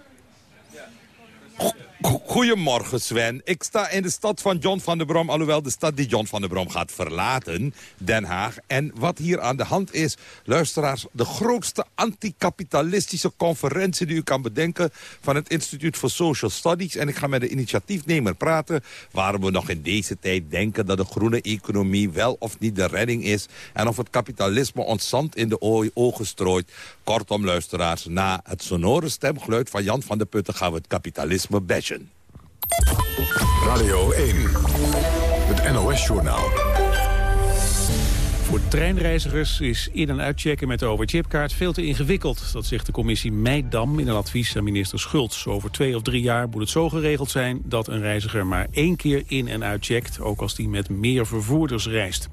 Go- Goedemorgen Sven. Ik sta in de stad van John van der Brom, alhoewel de stad die John van der Brom gaat verlaten, Den Haag. En wat hier aan de hand is, luisteraars, de grootste anticapitalistische conferentie die u kan bedenken van het Instituut for Social Studies. En ik ga met de initiatiefnemer praten waarom we nog in deze tijd denken dat de groene economie wel of niet de redding is. En of het kapitalisme ons zand in de ogen strooit. Kortom, luisteraars, na het sonore stemgeluid van Jan van der Putten gaan we het kapitalisme bashen. Radio 1, het NOS-journaal. Voor treinreizigers is in- en uitchecken met de overchipkaart veel te ingewikkeld. Dat zegt de commissie Meidam in een advies aan minister Schultz. Over twee of drie jaar moet het zo geregeld zijn dat een reiziger maar één keer in- en uitcheckt. Ook als die met meer vervoerders reist.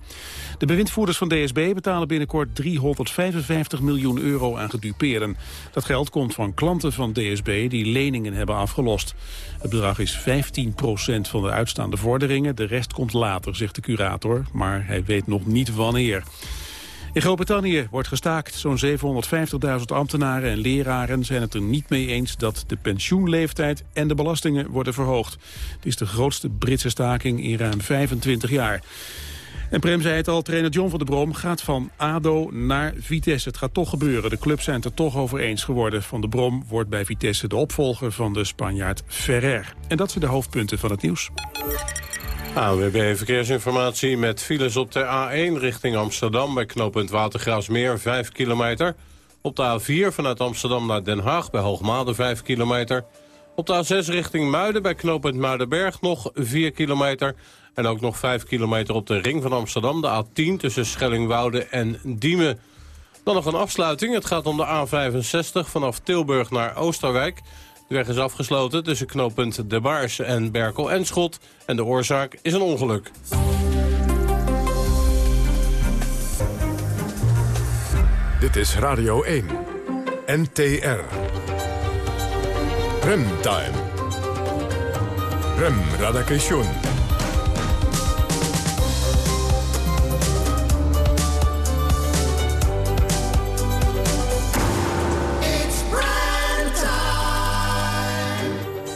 De bewindvoerders van DSB betalen binnenkort 355 miljoen euro aan gedupeerden. Dat geld komt van klanten van DSB die leningen hebben afgelost. Het bedrag is 15% van de uitstaande vorderingen. De rest komt later, zegt de curator, maar hij weet nog niet wanneer. In Groot-Brittannië wordt gestaakt. Zo'n 750.000 ambtenaren en leraren zijn het er niet mee eens dat de pensioenleeftijd en de belastingen worden verhoogd. Het is de grootste Britse staking in ruim 25 jaar. En Prem zei het al, trainer John van der Brom gaat van ADO naar Vitesse. Het gaat toch gebeuren. De clubs zijn het er toch over eens geworden. Van der Brom wordt bij Vitesse de opvolger van de Spanjaard Ferrer. En dat zijn de hoofdpunten van het nieuws. ANWB Verkeersinformatie met files op de A1 richting Amsterdam... bij knooppunt Watergraafsmeer, 5 kilometer. Op de A4 vanuit Amsterdam naar Den Haag bij Hoogmade, 5 kilometer. Op de A6 richting Muiden bij knooppunt Muidenberg nog 4 kilometer. En ook nog 5 kilometer op de ring van Amsterdam, de A10... tussen Schellingwoude en Diemen. Dan nog een afsluiting. Het gaat om de A65 vanaf Tilburg naar Oosterwijk... De weg is afgesloten tussen knooppunt De Baars en Berkel en Schot. En de oorzaak is een ongeluk. Dit is Radio 1, NTR. Remtime. Rem Radakation.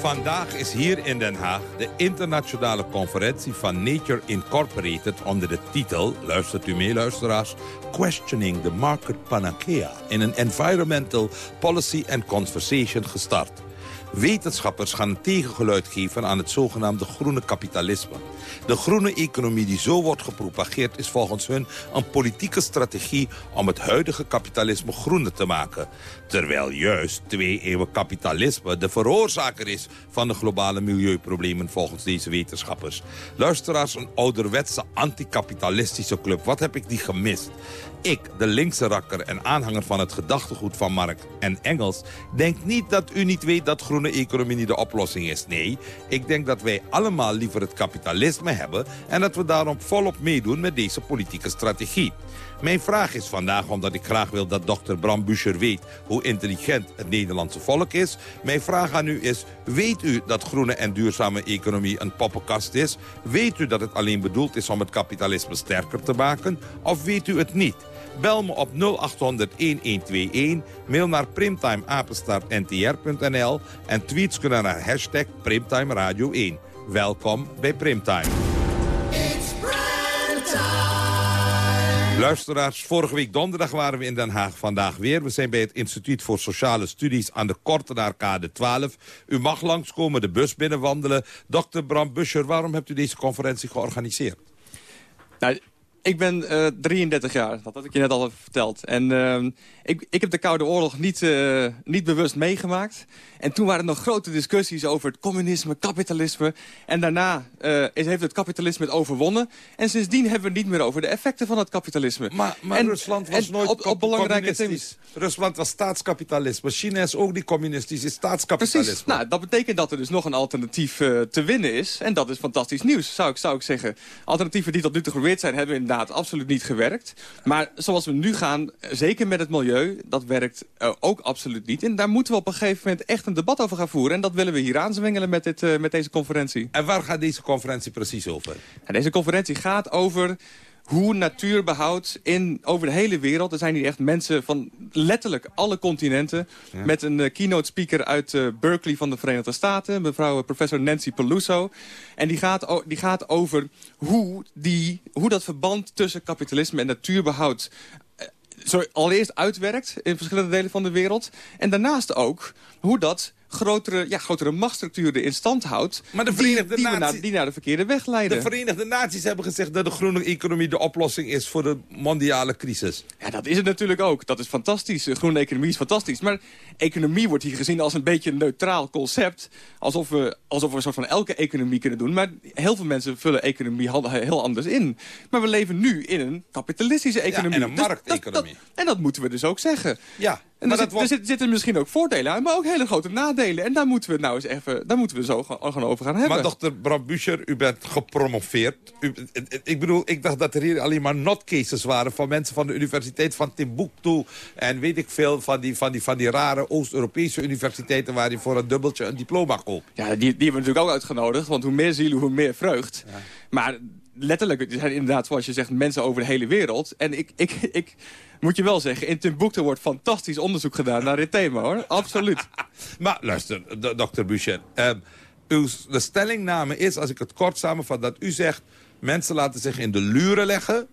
Vandaag is hier in Den Haag de internationale conferentie van Nature Incorporated onder de titel, luistert u mee luisteraars, Questioning the Market Panacea in een Environmental Policy and Conversation gestart. Wetenschappers gaan een tegengeluid geven aan het zogenaamde groene kapitalisme. De groene economie die zo wordt gepropageerd is volgens hun een politieke strategie om het huidige kapitalisme groener te maken. Terwijl juist twee eeuwen kapitalisme de veroorzaker is van de globale milieuproblemen volgens deze wetenschappers. Luisteraars, een ouderwetse anticapitalistische club. Wat heb ik die gemist? Ik, de linkse rakker en aanhanger van het gedachtegoed van Marx en Engels... denk niet dat u niet weet dat groene economie de oplossing is. Nee, ik denk dat wij allemaal liever het kapitalisme hebben... en dat we daarom volop meedoen met deze politieke strategie. Mijn vraag is vandaag, omdat ik graag wil dat dokter Bram Buscher weet... hoe intelligent het Nederlandse volk is. Mijn vraag aan u is, weet u dat groene en duurzame economie een poppenkast is? Weet u dat het alleen bedoeld is om het kapitalisme sterker te maken? Of weet u het niet? Bel me op 0800-1121, mail naar primtimeapenstaartntr.nl... en tweets kunnen naar hashtag Primtime Radio 1. Welkom bij Primtime. Luisteraars, vorige week donderdag waren we in Den Haag. Vandaag weer. We zijn bij het Instituut voor Sociale Studies aan de Kortenaarkade 12. U mag langskomen, de bus binnenwandelen. Dr. Bram Buscher, waarom hebt u deze conferentie georganiseerd? Nou, ik ben eh 33 jaar, dat had ik je net al verteld. En eh, ik, ik heb de Koude Oorlog niet, eh, niet bewust meegemaakt. En toen waren er nog grote discussies over het communisme, kapitalisme. En daarna eh, is, heeft het kapitalisme het overwonnen. En sindsdien hebben we het niet meer over de effecten van het kapitalisme. Maar, maar En- Rusland was en nooit op, op belangrijke communistisch. thema's. Rusland was staatskapitalisme. China is ook niet communistisch, is staatskapitalisme. Precies. Nou, dat betekent dat er dus nog een alternatief eh, te winnen is. En dat is fantastisch nieuws, zou ik, zou ik zeggen. Alternatieven die tot nu toe geprobeerd zijn, hebben inderdaad inderdaad absoluut niet gewerkt. Maar zoals we nu gaan, zeker met het milieu, dat werkt uh, ook absoluut niet. En daar moeten we op een gegeven moment echt een debat over gaan voeren. En dat willen we hier aanzwengelen met, dit, uh, met deze conferentie. En waar gaat deze conferentie precies over? Deze conferentie gaat over hoe natuurbehoud in, over de hele wereld... er zijn hier echt mensen van letterlijk alle continenten... Ja. met een uh, keynote speaker uit uh, Berkeley van de Verenigde Staten... mevrouw uh, professor Nancy Peluso. En die gaat, die gaat over hoe, die, hoe dat verband tussen kapitalisme en natuurbehoud... Zo, allereerst uitwerkt in verschillende delen van de wereld. En daarnaast ook hoe dat grotere, ja, grotere machtsstructuren in stand houdt... Maar de Verenigde die, die, Naties... naar, die naar de verkeerde weg leiden. De Verenigde Naties hebben gezegd dat de groene economie de oplossing is voor de mondiale crisis. Ja, dat is het natuurlijk ook. Dat is fantastisch. De groene economie is fantastisch. Maar economie wordt hier gezien als een beetje een neutraal concept. Alsof we, alsof we een soort van elke economie kunnen doen. Maar heel veel mensen vullen economie heel anders in. Maar we leven nu in een kapitalistische economie. Ja, en een markteconomie. Dus dat, dat, en dat moeten we dus ook zeggen. Ja, en er, zit, er, zitten misschien ook voordelen aan, maar ook hele grote nadelen. En daar moeten we nou eens even, daar moeten we zo gaan over gaan hebben. Maar dokter Bram u bent gepromoveerd. U, ik bedoel, ik dacht dat er hier alleen maar notcases waren... van mensen van de universiteit van Timbuktu... en weet ik veel van die, van die, van die rare Oost-Europese universiteiten... waar je voor een dubbeltje een diploma koopt. Ja, die, die hebben we natuurlijk ook uitgenodigd. Want hoe meer zielen, hoe meer vreugd. Ja. Maar letterlijk, er zijn inderdaad, zoals je zegt, mensen over de hele wereld. En ik... ik, ik moet je wel zeggen, in Timbuktu wordt fantastisch onderzoek gedaan naar dit thema, hoor. Absoluut. maar luister, dokter Boucher. Uh, uw, de stellingname is, als ik het kort samenvat, dat u zegt... mensen laten zich in de luren leggen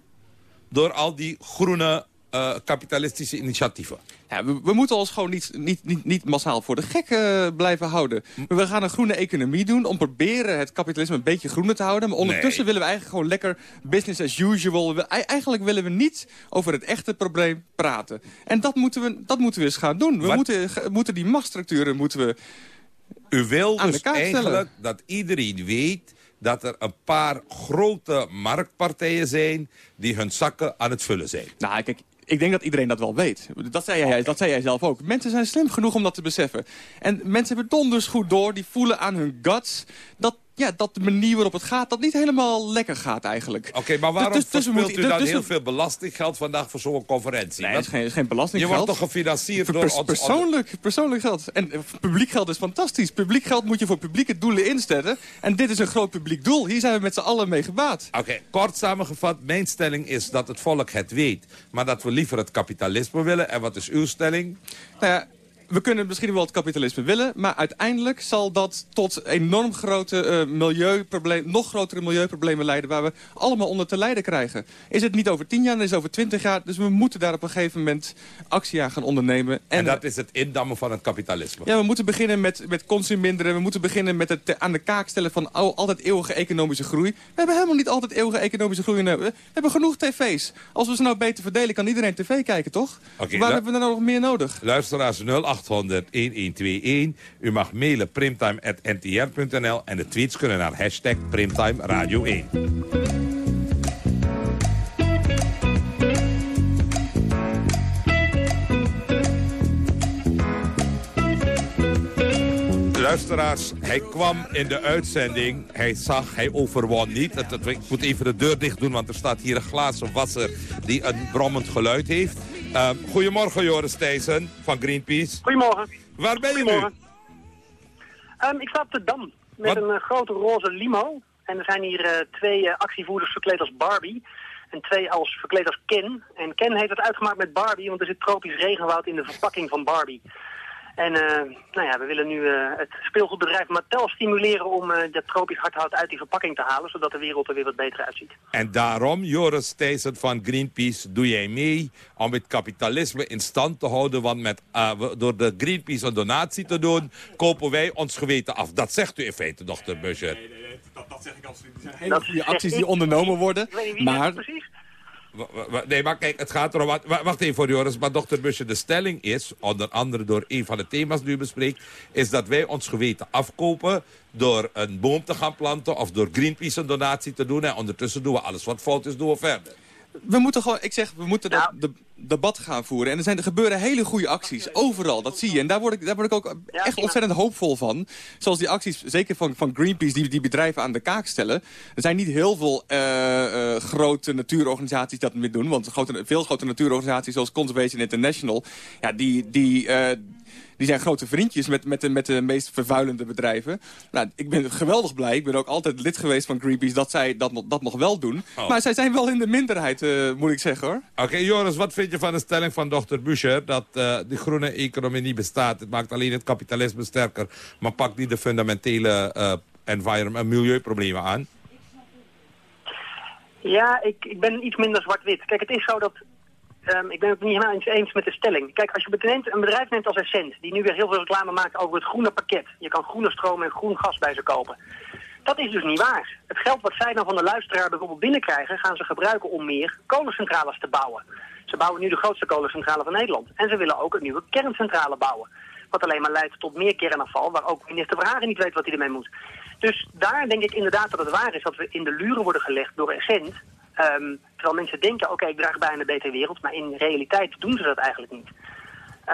door al die groene uh, kapitalistische initiatieven. Ja, we, we, moeten ons gewoon niet, niet, niet, niet massaal voor de gek uh, blijven houden. We gaan een groene economie doen om proberen het kapitalisme een beetje groener te houden. Maar ondertussen nee. willen we eigenlijk gewoon lekker business as usual. We, eigenlijk willen we niet over het echte probleem praten. En dat moeten we, dat moeten we eens gaan doen. We moeten, moeten die machtsstructuren moeten we U wil aan dus eigenlijk stellen. dat iedereen weet dat er een paar grote marktpartijen zijn... die hun zakken aan het vullen zijn. Nou, kijk, ik denk dat iedereen dat wel weet. Dat zei, jij, dat zei jij zelf ook. Mensen zijn slim genoeg om dat te beseffen. En mensen hebben donders goed door, die voelen aan hun guts... dat, ja, dat de manier waarop het gaat, dat niet helemaal lekker gaat eigenlijk. Oké, okay, maar waarom dus, dus, verspilt dus, u dan dus, heel veel belastinggeld vandaag voor zo'n conferentie? Nee, het is geen, geen belastinggeld. Je wordt toch gefinancierd door... Ons- persoonlijk, persoonlijk geld. En publiek geld is fantastisch. Publiek geld moet je voor publieke doelen instellen. En dit is een groot publiek doel. Hier zijn we met z'n allen mee gebaat. Oké, kort samengevat, mijn stelling is dat het volk het weet... maar dat we liever het kapitalisme willen. En wat is uw stelling? Nou ja, we kunnen misschien wel het kapitalisme willen... maar uiteindelijk zal dat tot enorm grote uh, milieuproblemen... nog grotere milieuproblemen leiden... waar we allemaal onder te lijden krijgen. Is het niet over tien jaar, dan is het over twintig jaar. Dus we moeten daar op een gegeven moment actie aan gaan ondernemen. En, en dat is het indammen van het kapitalisme. Ja, we moeten beginnen met, met consuminderen. We moeten beginnen met het aan de kaak stellen van oh, altijd eeuwige economische groei. We hebben helemaal niet altijd eeuwige economische groei. We hebben genoeg tv's. Als we ze nou beter verdelen, kan iedereen tv kijken, toch? Okay, Waar hebben we dan nog meer nodig? Luisteraars 0800 1121. U mag mailen primtime.ntr.nl en de tweets kunnen naar hashtag Primtime Radio 1. Luisteraars, hij kwam in de uitzending. Hij zag, hij overwon niet. Ik moet even de deur dicht doen, want er staat hier een glazen wasser... die een brommend geluid heeft. Uh, goedemorgen, Joris Thijssen van Greenpeace. Goedemorgen. Waar ben je nu? Um, ik sta op de Dam met Wat? een uh, grote roze limo. En er zijn hier uh, twee uh, actievoerders verkleed als Barbie. En twee als verkleed als Ken. En Ken heeft het uitgemaakt met Barbie, want er zit tropisch regenwoud in de verpakking van Barbie. En uh, nou ja, we willen nu uh, het speelgoedbedrijf Mattel stimuleren om uh, dat tropisch hardhout uit die verpakking te halen, zodat de wereld er weer wat beter uitziet. En daarom, Joris Thijssen van Greenpeace, doe jij mee om het kapitalisme in stand te houden. Want met, door de Greenpeace een donatie te doen, kopen wij ons geweten af. Dat zegt u in feite, dokter Buscher. Nee, nee, nee, dat, dat zeg ik absoluut niet. Er zijn hele goede acties die ondernomen worden. Ik weet niet wie maar... dat precies. Nee, maar kijk, het gaat erom... Wacht even voor Joris, maar dokter Busje, de stelling is... onder andere door een van de thema's die u bespreekt... is dat wij ons geweten afkopen door een boom te gaan planten... of door Greenpeace een donatie te doen. En ondertussen doen we alles wat fout is, doen we verder. We moeten gewoon, ik zeg, we moeten dat de, debat gaan voeren. En er, zijn, er gebeuren hele goede acties, overal, dat zie je. En daar word ik, daar word ik ook echt ontzettend hoopvol van. Zoals die acties, zeker van, van Greenpeace, die, die bedrijven aan de kaak stellen. Er zijn niet heel veel uh, uh, grote natuurorganisaties dat mee doen. Want grote, veel grote natuurorganisaties zoals Conservation International... Ja, die, die, uh, die zijn grote vriendjes met, met, de, met de meest vervuilende bedrijven. Nou, ik ben geweldig blij. Ik ben ook altijd lid geweest van Greenpeace dat zij dat, dat nog wel doen. Oh. Maar zij zijn wel in de minderheid, uh, moet ik zeggen hoor. Oké, Joris, wat vind je van de stelling van dokter Buscher... dat uh, de groene economie niet bestaat? Het maakt alleen het kapitalisme sterker... maar pakt niet de fundamentele uh, environment, milieuproblemen aan? Ja, ik, ik ben iets minder zwart-wit. Kijk, het is zo dat Um, ik ben het niet helemaal eens met de stelling. Kijk, als je een bedrijf neemt als Essent, die nu weer heel veel reclame maakt over het groene pakket. Je kan groene stroom en groen gas bij ze kopen. Dat is dus niet waar. Het geld wat zij dan van de luisteraar bijvoorbeeld binnenkrijgen, gaan ze gebruiken om meer kolencentrales te bouwen. Ze bouwen nu de grootste kolencentrale van Nederland. En ze willen ook een nieuwe kerncentrale bouwen. Wat alleen maar leidt tot meer kernafval, waar ook minister Verhagen niet weet wat hij ermee moet. Dus daar denk ik inderdaad dat het waar is dat we in de luren worden gelegd door Essent Um, terwijl mensen denken, oké, ik draag bij aan een betere wereld. Maar in realiteit doen ze dat eigenlijk niet.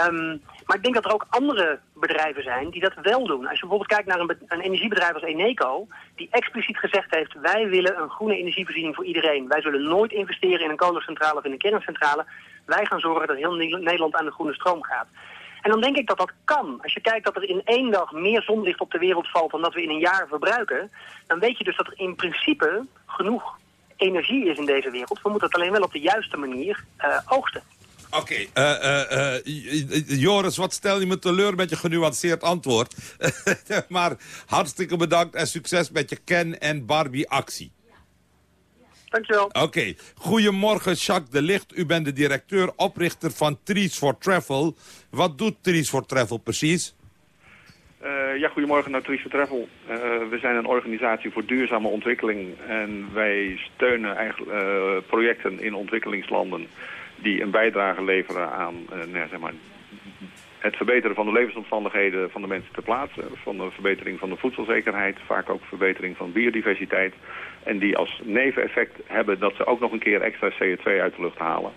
Um, maar ik denk dat er ook andere bedrijven zijn die dat wel doen. Als je bijvoorbeeld kijkt naar een, een, energiebedrijf als Eneco... die expliciet gezegd heeft, wij willen een groene energievoorziening voor iedereen. Wij zullen nooit investeren in een kolencentrale of in een kerncentrale. Wij gaan zorgen dat heel Nederland aan de groene stroom gaat. En dan denk ik dat dat kan. Als je kijkt dat er in één dag meer zonlicht op de wereld valt... dan dat we in een jaar verbruiken... dan weet je dus dat er in principe genoeg energie is in deze wereld. We moeten het alleen wel op de juiste manier uh, oogsten. Oké, okay. uh, uh, Joris, wat stel je me teleur met je genuanceerd antwoord. maar hartstikke bedankt en succes met je Ken en Barbie actie. Dankjewel. Oké, okay. goedemorgen Jacques de Licht. U bent de directeur, oprichter van Trees for Travel. Wat doet Trees for Travel precies? Uh, ja, goedemorgen Trieste Travel. Uh, we zijn een organisatie voor duurzame ontwikkeling en wij steunen eigenlijk, uh, projecten in ontwikkelingslanden die een bijdrage leveren aan nou, zeg maar, het verbeteren van de levensomstandigheden van de mensen ter plaatse, van de verbetering van de voedselzekerheid, vaak ook verbetering van biodiversiteit. En die als neveneffect hebben dat ze ook nog een keer extra CO2 uit de lucht halen.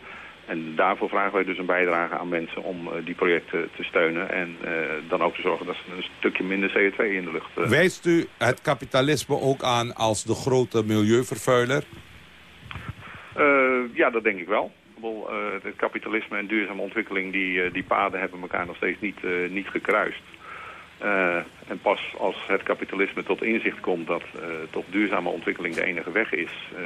En daarvoor vragen wij dus een bijdrage aan mensen om uh, die projecten te steunen. En uh, dan ook te zorgen dat ze een stukje minder CO2 in de lucht... Uh... Wijst u het kapitalisme ook aan als de grote milieuvervuiler? ja, dat denk ik wel. het kapitalisme en duurzame ontwikkeling, die, die paden hebben elkaar nog steeds niet, niet gekruist. Uh, en pas als het kapitalisme tot inzicht komt dat uh, toch duurzame ontwikkeling de enige weg is, uh,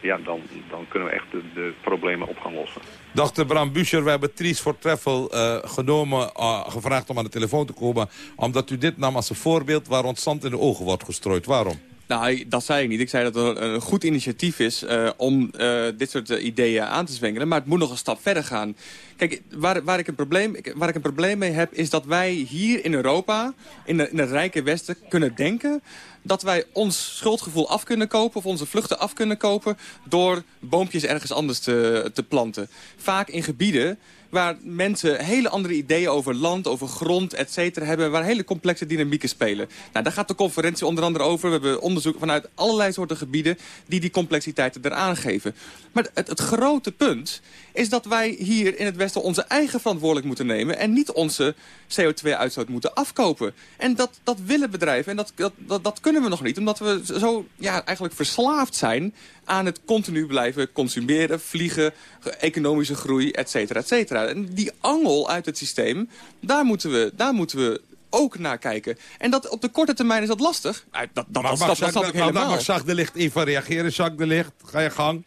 ja, dan, dan kunnen we echt de, problemen op gaan lossen. Dr. Bram Buscher, we hebben Tries voor Treffel genomen, gevraagd om aan de telefoon te komen, omdat u dit nam als een voorbeeld waar ons zand in de ogen wordt gestrooid. Waarom? Nou, dat zei ik niet. Ik zei dat het een goed initiatief is uh, om uh, dit soort uh, ideeën aan te zwengelen. Maar het moet nog een stap verder gaan. Kijk, waar, waar, ik een probleem, waar ik een probleem mee heb... is dat wij hier in Europa, in, de, in het rijke Westen, kunnen denken... dat wij ons schuldgevoel af kunnen kopen... of onze vluchten af kunnen kopen... door boompjes ergens anders te, te planten. Vaak in gebieden waar mensen hele andere ideeën over land, over grond, et cetera hebben... waar hele complexe dynamieken spelen. Nou, daar gaat de conferentie onder andere over. We hebben onderzoek vanuit allerlei soorten gebieden... die die complexiteiten eraan geven. Maar het, het grote punt is dat wij hier in het Westen onze eigen verantwoordelijk moeten nemen... en niet onze CO2-uitstoot moeten afkopen. En dat, dat willen bedrijven en dat, dat, dat, kunnen we nog niet... omdat we zo ja, eigenlijk verslaafd zijn aan het continu blijven consumeren... vliegen, economische groei, et cetera, et cetera. En die angel uit het systeem, daar moeten we, daar moeten we ook naar kijken. En dat op de korte termijn is dat lastig. Dat, dat, dat, dat, dat, dat, dat helemaal. Mag Jacques de Licht even reageren? Jacques de Licht, ga je gang.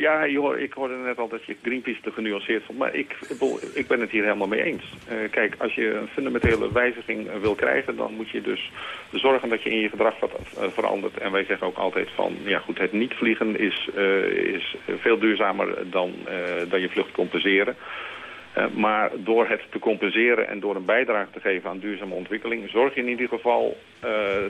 Ja, joh, ik hoorde net al dat je Greenpeace te genuanceerd vond. Maar ik, ik ben het hier helemaal mee eens. Uh, kijk, als je een fundamentele wijziging uh, wil krijgen... dan moet je dus zorgen dat je in je gedrag wat, uh, verandert. En wij zeggen ook altijd van... ja goed, het niet vliegen is, is veel duurzamer dan, dan je vlucht compenseren. Maar door het te compenseren en door een bijdrage te geven aan duurzame ontwikkeling... zorg je in ieder geval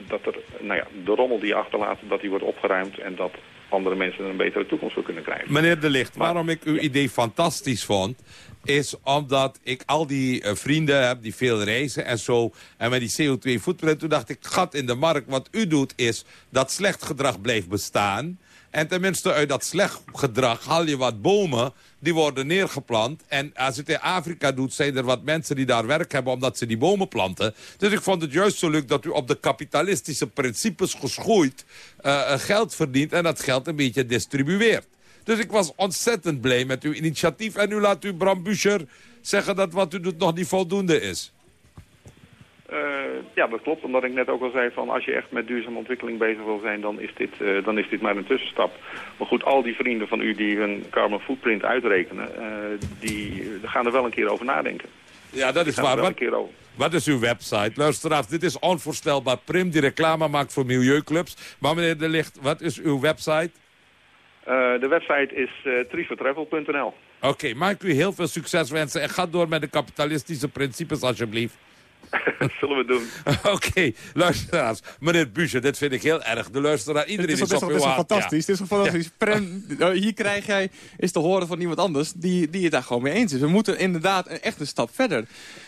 dat er, nou ja, de rommel die je achterlaat, dat die wordt opgeruimd... en dat andere mensen een betere toekomst voor kunnen krijgen. Meneer De Licht, waarom ik uw idee fantastisch vond is omdat ik al die uh, vrienden heb die veel reizen en zo. En met die CO2-footprint, toen dacht ik, gat in de markt. Wat u doet is dat slecht gedrag blijft bestaan. En tenminste uit dat slecht gedrag haal je wat bomen... die worden neergeplant. En als het in Afrika doet, zijn er wat mensen die daar werk hebben... omdat ze die bomen planten. Dus ik vond het juist zo leuk dat u op de kapitalistische principes geschooid... Uh, geld verdient en dat geld een beetje distribueert. Dus ik was ontzettend blij met uw initiatief. En nu laat u Bram Buscher zeggen dat wat u doet nog niet voldoende is. Uh, ja, dat klopt. Omdat ik net ook al zei van als je echt met duurzame ontwikkeling bezig wil zijn, dan is dit, uh, dan is dit maar een tussenstap. Maar goed, al die vrienden van u die hun carbon footprint uitrekenen, uh, die gaan er wel een keer over nadenken. Ja, dat is waar. Wat, wat, is uw website? Luisteraars, dit is onvoorstelbaar. Prim die reclame maakt voor milieuclubs. Maar meneer De Licht, wat is uw website? de website is uh, Oké, okay, maak u heel veel succes wensen en ga door met de kapitalistische principes alsjeblieft. Zullen we doen. Oké, okay, luisteraars. Meneer Buesje, dit vind ik heel erg. De luisteraar, iedereen is, is, op Het is fantastisch. Het is fantastisch. Ja. Prem, hier krijg jij is te horen van iemand anders die, die het daar gewoon mee eens is. We moeten inderdaad een, echt een stap verder.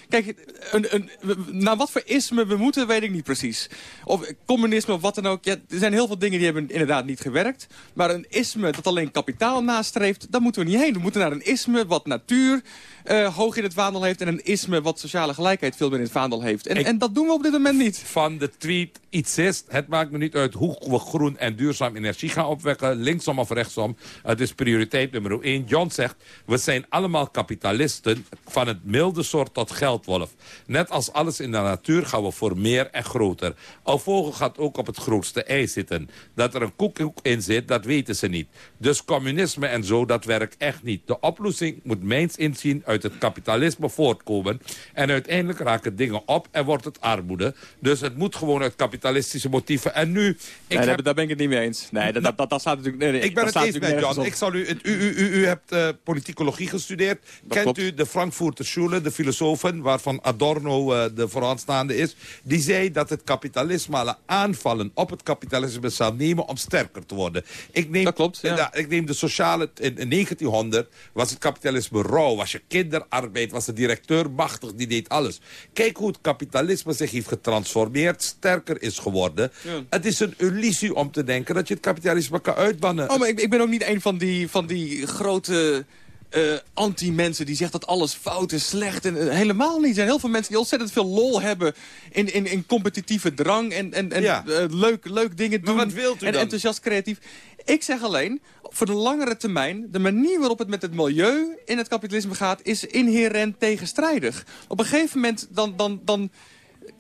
Kijk, een, een, naar wat voor isme we moeten, weet ik niet precies. Of communisme of wat dan ook. Ja, er zijn heel veel dingen die hebben inderdaad niet gewerkt. Maar een isme dat alleen kapitaal nastreeft, daar moeten we niet heen. We moeten naar een isme wat natuur uh, hoog in het vaandel heeft... en een isme wat sociale gelijkheid veel meer in het vaandel heeft. En, en dat doen we op dit moment niet. Van de tweet iets is, het maakt me niet uit hoe we groen en duurzaam energie gaan opwekken. Linksom of rechtsom. Het is prioriteit nummer één. John zegt, we zijn allemaal kapitalisten van het milde soort tot Net als alles in de natuur gaan we voor meer en groter. Alvogel gaat ook op het grootste ei zitten. Dat er een koek in zit, dat weten ze niet. Dus communisme en zo, dat werkt echt niet. De oplossing moet mijns inzien uit het kapitalisme voortkomen. En uiteindelijk raken dingen op en wordt het armoede. Dus het moet gewoon uit kapitalistische motieven. En nu... Ik nee, heb... daar ben ik het niet mee eens. Nee, dat, dat, dat, dat staat natuurlijk... Nee, ik ben het eens met John. Ik zal u, u, u, u, u hebt uh, politicologie gestudeerd. Kent klopt. u de Frankfurter Schule, de filosofen... waarvan Adorno uh, de vooraanstaande is? Die zei dat het kapitalisme alle aanvallen op het kapitalisme zal nemen... om sterker te worden. Ik neem, dat klopt, ja. Ik neem de sociale... In, in 1900 was het kapitalisme rauw. Was je kinderarbeid, was de directeur machtig, die deed alles. Kijk hoe het kapitalisme zich heeft getransformeerd, sterker is geworden. Ja. Het is een illusie om te denken dat je het kapitalisme kan uitbannen. Oh, maar ik, ik ben ook niet een van die, van die grote... Uh, anti-mensen die zegt dat alles fout is, slecht. En, uh, helemaal niet. Er zijn heel veel mensen die ontzettend veel lol hebben in, in, in competitieve drang. En, en, en ja. uh, leuk, leuk dingen doen. Wat wilt u en dan? enthousiast creatief. Ik zeg alleen, voor de langere termijn... de manier waarop het met het milieu in het kapitalisme gaat... is inherent tegenstrijdig. Op een gegeven moment dan... dan, dan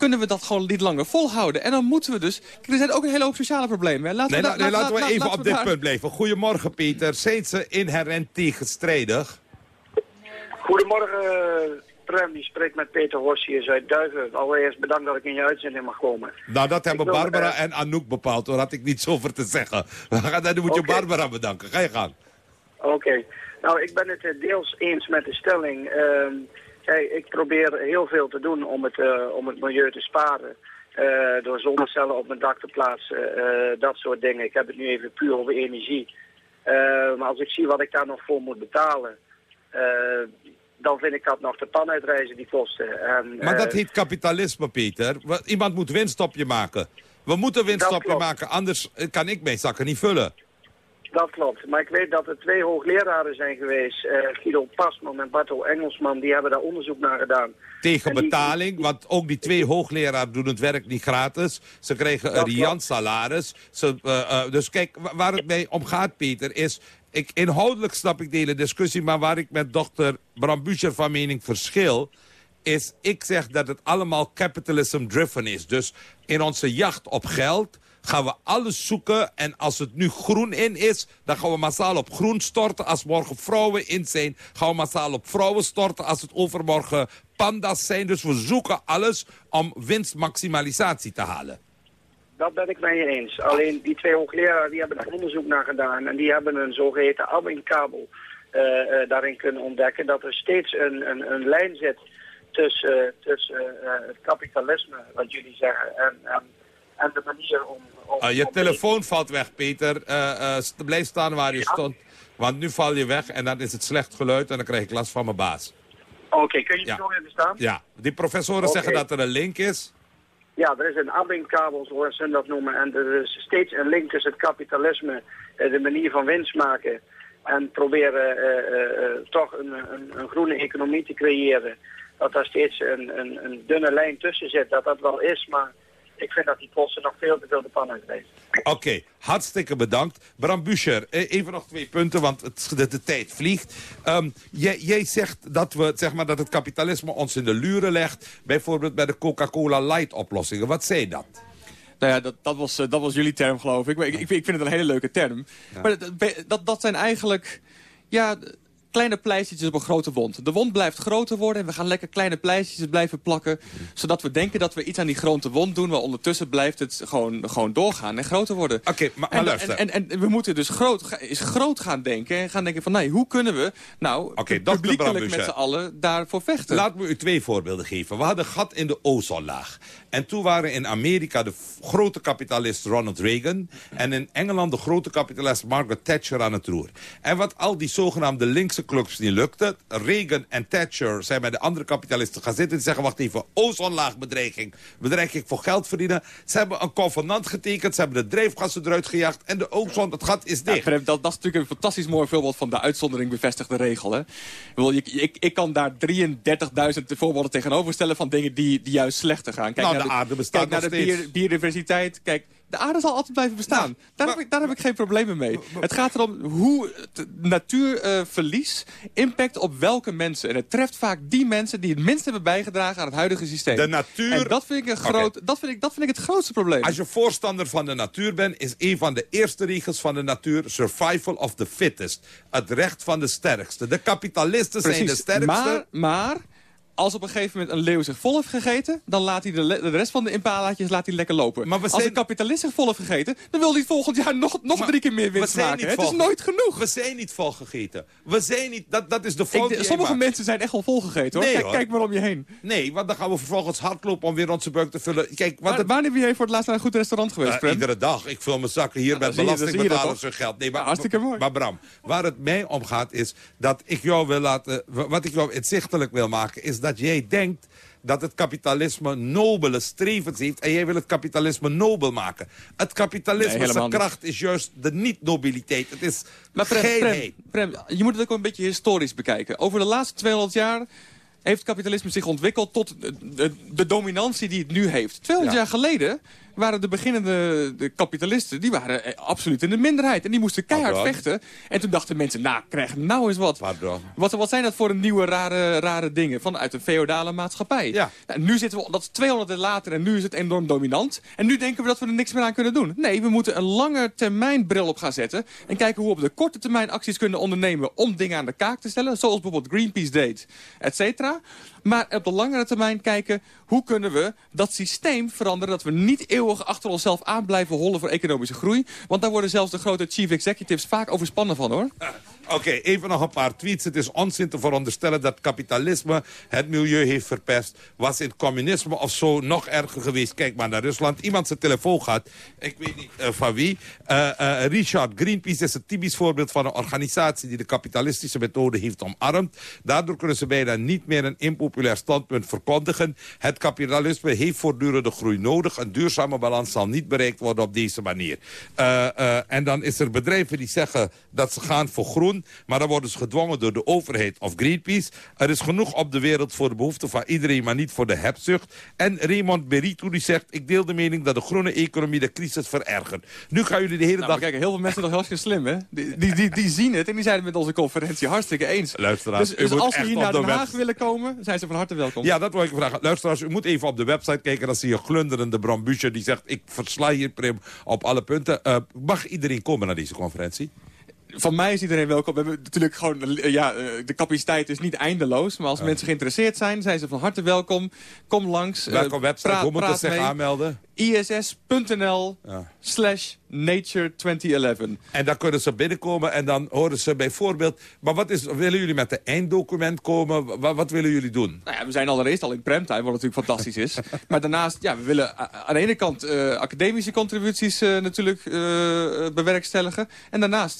kunnen we dat gewoon niet langer volhouden. En dan moeten we dus... Er zijn ook een hele hoop sociale problemen. Laten nee, we, nee, laten we even op dit punt blijven. Goedemorgen, Pieter. Zijn ze inherent tegenstrijdig? Goedemorgen, Prem. Die spreekt met Peter Horst hier uit Duiven. Allereerst bedankt dat ik in je uitzending mag komen. Nou, dat hebben wil, Barbara uh, en Anouk bepaald. Daar had ik niets over te zeggen. Dan moet je okay. Barbara bedanken. Ga je gang. Oké. Okay. Nou, ik ben het deels eens met de stelling... Uh, Kijk, ik probeer heel veel te doen om het, uh, om het milieu te sparen. Uh, door zonnecellen op mijn dak te plaatsen, uh, dat soort dingen. Ik heb het nu even puur over energie. maar als ik zie wat ik daar nog voor moet betalen... dan vind ik dat nog de pan uitreizen die kosten. En, maar dat heet kapitalisme, Peter. Iemand moet winst op je maken. We moeten winst op je maken, anders kan ik mijn zakken niet vullen. Dat klopt. Maar ik weet dat er twee hoogleraren zijn geweest. Uh, Guido Pasman en Bartel Engelsman. Die hebben daar onderzoek naar gedaan. Tegen betaling, want ook die twee hoogleraren doen het werk niet gratis. Ze krijgen een riant salaris. Ze, uh, uh, dus kijk, waar het mij om gaat, Peter, is... Ik, inhoudelijk snap ik de hele discussie, maar waar ik met dokter Bram Buescher van mening verschil is, ik zeg dat het allemaal capitalism driven is. Dus in onze jacht op geld gaan we alles zoeken. En als het nu groen in is, dan gaan we massaal op groen storten. Als morgen vrouwen in zijn, gaan we massaal op vrouwen storten. Als het overmorgen panda's zijn. Dus we zoeken alles om winstmaximalisatie te halen. Dat ben ik met je eens. Alleen die twee hoogleraren die hebben daar onderzoek naar gedaan. En die hebben een zogeheten Abing-kabel uh, uh, daarin kunnen ontdekken. Dat er steeds een, een, een lijn zit tussen, uh, tussen het kapitalisme, wat jullie zeggen, en, en, en de manier om Uh, je telefoon valt weg, Peter. Uh, uh, blijf staan waar je ja. stond. Want nu val je weg en dan is het slecht geluid en dan krijg ik last van mijn baas. Oké, okay, kun je ja. zo even staan? Ja, die professoren okay. zeggen dat er een link is. ja, er is een abingkabel, zoals ze dat noemen. En er is steeds een link tussen het kapitalisme, eh, de manier van winst maken... en proberen eh, eh, toch een, een, een, groene economie te creëren. Dat daar steeds een, een, een dunne lijn tussen zit, dat dat wel is, maar ik vind dat die posten nog veel te veel de pan uitlezen. Oké, hartstikke bedankt. Bram Buscher, even nog twee punten, want het, de, de tijd vliegt. Ehm, jij, jij, zegt dat, we, zeg maar, dat het kapitalisme ons in de luren legt... bijvoorbeeld bij de Coca-Cola Light-oplossingen. Wat zei dat? Nou ja, dat, dat, was, dat was jullie term, geloof ik. Maar ik, ik, vind het een hele leuke term. Maar dat, dat, dat zijn eigenlijk... Ja, kleine pleistertjes op een grote wond. De wond blijft groter worden en we gaan lekker kleine pleistertjes blijven plakken. Zodat we denken dat we iets aan die grote wond doen. Maar ondertussen blijft het gewoon, gewoon doorgaan en groter worden. Oké, maar, en, luister. En, en, we moeten dus groot, is groot gaan denken. En gaan denken van, nee, hoe kunnen we nou okay, publiekelijk met z'n allen daarvoor vechten? Laat me u twee voorbeelden geven. We hadden gat in de ozonlaag. En toen waren in Amerika de grote kapitalist Ronald Reagan... en in Engeland de grote kapitalist Margaret Thatcher aan het roer. En wat al die zogenaamde linkse clubs niet lukte... Reagan en Thatcher zijn met de andere kapitalisten gaan zitten... en zeggen, wacht even, ozonlaagbedreiging. Bedreiging voor geld verdienen. Ze hebben een convenant getekend, ze hebben de drijfgassen eruit gejaagd... en de ozon, dat gat is dicht. Ja, dat, dat, is natuurlijk een fantastisch mooi voorbeeld van de uitzondering bevestigde regel. Hè? Ik, ik, ik kan daar 33.000 voorbeelden tegenover stellen... van dingen die, die juist slechter gaan. Kijk, nou, de aarde bestaat Kijk naar de biodiversiteit. Kijk, de aarde zal altijd blijven bestaan. daar, heb ik, daar heb ik geen problemen mee. Het gaat erom hoe natuurverlies impact op welke mensen. En het treft vaak die mensen die het minst hebben bijgedragen aan het huidige systeem. De natuur... En dat vind ik, een groot, dat vind ik, dat vind ik het grootste probleem. Als je voorstander van de natuur bent, is een van de eerste regels van de natuur survival of the fittest. Het recht van de sterkste. De kapitalisten zijn de sterkste. Maar, maar als op een gegeven moment een leeuw zich vol heeft gegeten... dan laat hij de, de rest van de impalaatjes laat hij lekker lopen. Maar Als een kapitalist zich vol heeft gegeten... dan wil hij volgend jaar nog, nog drie keer meer winst maken. Het is nooit genoeg. We zijn niet vol gegeten. We zijn niet... Dat, dat is de fout Sommige mensen zijn echt wel vol gegeten, hoor. kijk, kijk, maar om je heen. Nee, want dan gaan we vervolgens hardlopen om weer onze buik te vullen. Kijk, wat het... Wanneer ben jij voor het laatst naar een goed restaurant geweest, uh, Iedere dag. Ik vul mijn zakken hier met belastingbetalers hun geld. Nee, maar, hartstikke mooi. Maar Bram, waar het mij om gaat is dat ik jou wil laten... Wat ik jou inzichtelijk wil maken is dat jij denkt dat het kapitalisme nobele strevens heeft... en jij wil het kapitalisme nobel maken. Het kapitalisme, zijn kracht is juist de niet-nobiliteit. Het is maar Prem, Prem, je moet het ook een beetje historisch bekijken. Over de laatste 200 jaar heeft kapitalisme zich ontwikkeld tot de, de, dominantie die het nu heeft. 200 jaar geleden waren de beginnende de kapitalisten... die waren eh, absoluut in de minderheid. En die moesten keihard vechten. En toen dachten mensen, nou, krijg nou eens wat. wat. Wat zijn dat voor een nieuwe rare, rare dingen vanuit een feodale maatschappij? Ja. Nou, nu zitten we, dat is 200 jaar later en nu is het enorm dominant. En nu denken we dat we er niks meer aan kunnen doen. Nee, we moeten een lange termijn bril op gaan zetten... en kijken hoe we op de korte termijn acties kunnen ondernemen... om dingen aan de kaak te stellen, zoals bijvoorbeeld Greenpeace deed, et cetera. Maar op de langere termijn kijken, hoe kunnen we dat systeem veranderen... dat we niet eeuwig achter onszelf aan blijven hollen voor economische groei. Want daar worden zelfs de grote chief executives vaak overspannen van, hoor. Oké, even nog een paar tweets. Het is onzin te veronderstellen dat kapitalisme het milieu heeft verpest. Was in communisme of zo nog erger geweest. Kijk maar naar Rusland. Iemand zijn telefoon gaat, ik weet niet uh, van wie. Uh, uh, Richard Greenpeace is een typisch voorbeeld van een organisatie... die de kapitalistische methode heeft omarmd. Daardoor kunnen ze bijna niet meer een impopulair standpunt verkondigen. Het kapitalisme heeft voortdurende groei nodig. Een duurzame balans zal niet bereikt worden op deze manier. en dan is er bedrijven die zeggen dat ze gaan voor maar dan worden ze gedwongen door de overheid of Greenpeace. Er is genoeg op de wereld voor de behoeften van iedereen, maar niet voor de hebzucht. En Raymond Berito die zegt, ik deel de mening dat de groene economie de crisis verergert. Nu gaan jullie de hele nou, dag... Kijk, heel veel mensen zijn nog heel slim, hè? Die, die, die, die, zien het en die zijn het met onze conferentie hartstikke eens. Luisteraars, dus, dus als we hier naar Den Haag willen komen, zijn ze van harte welkom. Ja, dat wil ik vragen. Luisteraars, u moet even op de website kijken. Dan zie je glunderende brambusje die zegt, ik versla hier Prim op alle punten. Uh, mag iedereen komen naar deze conferentie? Van mij is iedereen welkom. We hebben natuurlijk gewoon, eh, ja, eh, de capaciteit is niet eindeloos. Maar als mensen geïnteresseerd zijn, zijn ze van harte welkom. Kom langs. Welke website? Hoe moeten zich aanmelden? iss.nl slash Nature 2011. En dan kunnen ze binnenkomen en dan horen ze bijvoorbeeld... Maar wat is, willen jullie met de einddocument komen? Wat, wat willen jullie doen? Nou ja, we zijn allereerst al in premtime, wat natuurlijk fantastisch is. maar daarnaast, ja, we willen aan de ene kant uh, academische contributies uh, natuurlijk uh, bewerkstelligen. En daarnaast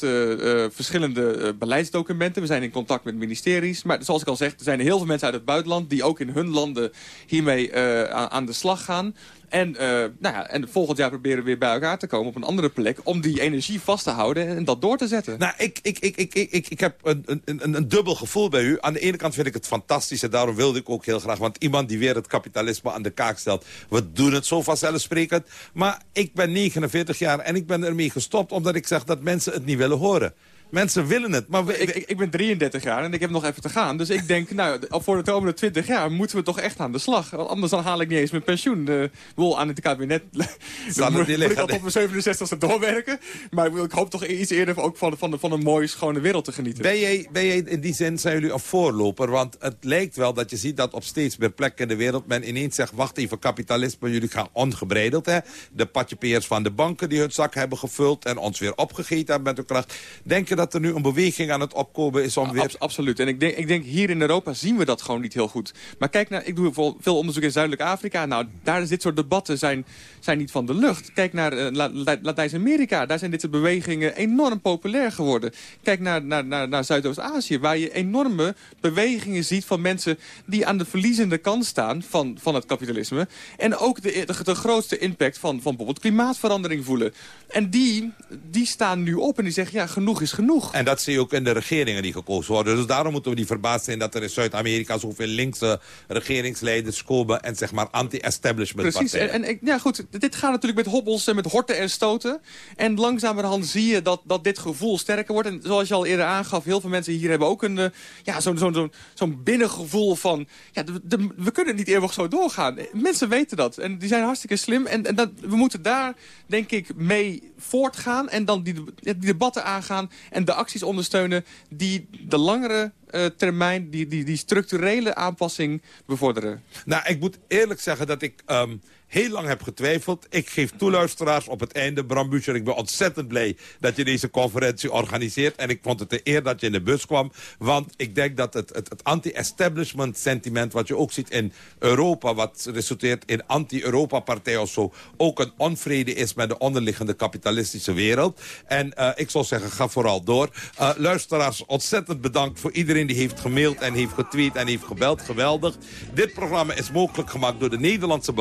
verschillende beleidsdocumenten. We zijn in contact met ministeries. Maar zoals ik al zeg, er zijn heel veel mensen uit het buitenland... die ook in hun landen hiermee aan, aan de slag gaan. En, uh, nou ja, en volgend jaar proberen we weer bij elkaar te komen op een andere plek... om die energie vast te houden en dat door te zetten. Nou, ik, ik, ik, ik, ik, ik heb een, een, een, een dubbel gevoel bij u. Aan de ene kant vind ik het fantastisch en daarom wilde ik ook heel graag... want iemand die weer het kapitalisme aan de kaak stelt... we doen het zo vanzelfsprekend. Maar ik ben 49 jaar en ik ben ermee gestopt... omdat ik zeg dat mensen het niet willen horen. Mensen willen het. Maar ik, ik, ik, ben 33 jaar en ik heb nog even te gaan. Dus ik denk, nou, voor de komende 20 jaar moeten we toch echt aan de slag. Want anders dan haal ik niet eens mijn pensioen. Wil aan het kabinet zal het niet liggen. Ik op mijn 67 doorwerken. Maar ik hoop toch iets eerder ook van, van, van een mooie, schone wereld te genieten. Ben jij, ben jij in die zin, zijn jullie een voorloper? Want het lijkt wel dat je ziet dat op steeds meer plekken in de wereld... men ineens zegt, wacht even, kapitalisme, jullie gaan ongebreideld. Hè? De patjepeers van de banken die hun zak hebben gevuld... en ons weer opgegeten hebben met de kracht. Denk je dat dat er nu een beweging aan het opkomen is om weer... absoluut. En ik denk, ik denk hier in Europa zien we dat gewoon niet heel goed. Maar kijk naar, ik doe veel onderzoek in Zuidelijk Afrika. Nou, daar is dit soort debatten zijn, zijn niet van de lucht. Kijk naar uh, Latijns-Amerika. Daar zijn dit soort bewegingen enorm populair geworden. Kijk naar, naar, naar, naar Zuidoost-Azië, waar je enorme bewegingen ziet van mensen die aan de verliezende kant staan van, van het kapitalisme. En ook de, de, de grootste impact van, van bijvoorbeeld klimaatverandering voelen. En die, die staan nu op en die zeggen, ja, genoeg is genoeg. En dat zie je ook in de regeringen die gekozen worden. Dus daarom moeten we niet verbaasd zijn dat er in Zuid-Amerika zoveel linkse regeringsleiders komen en zeg maar anti-establishment Precies, en, en, ja goed, dit gaat natuurlijk met hobbels en met horten en stoten. En langzamerhand zie je dat, dat dit gevoel sterker wordt. En zoals je al eerder aangaf, heel veel mensen hier hebben ook een uh, ja, zo'n zo'n zo'n zo'n binnengevoel van... Ja, de, we kunnen niet eeuwig zo doorgaan. Mensen weten dat en die zijn hartstikke slim. En, en dat, we moeten daar, denk ik, mee voortgaan en dan die, die debatten aangaan... En de acties ondersteunen die de langere uh, termijn, die, die, die structurele aanpassing bevorderen. Nou, ik moet eerlijk zeggen dat ik... Um heel lang heb getwijfeld. Ik geef toeluisteraars op het einde. Bram Buescher, ik ben ontzettend blij dat je deze conferentie organiseert. En ik vond het de eer dat je in de bus kwam. Want ik denk dat het, het, het anti-establishment sentiment... wat je ook ziet in Europa... wat resulteert in anti-Europa-partij of zo... ook een onvrede is met de onderliggende kapitalistische wereld. En uh, ik zou zeggen, ga vooral door. Uh, luisteraars, ontzettend bedankt voor iedereen die heeft gemaild... en heeft getweet en heeft gebeld. Geweldig. Dit programma is mogelijk gemaakt door de Nederlandse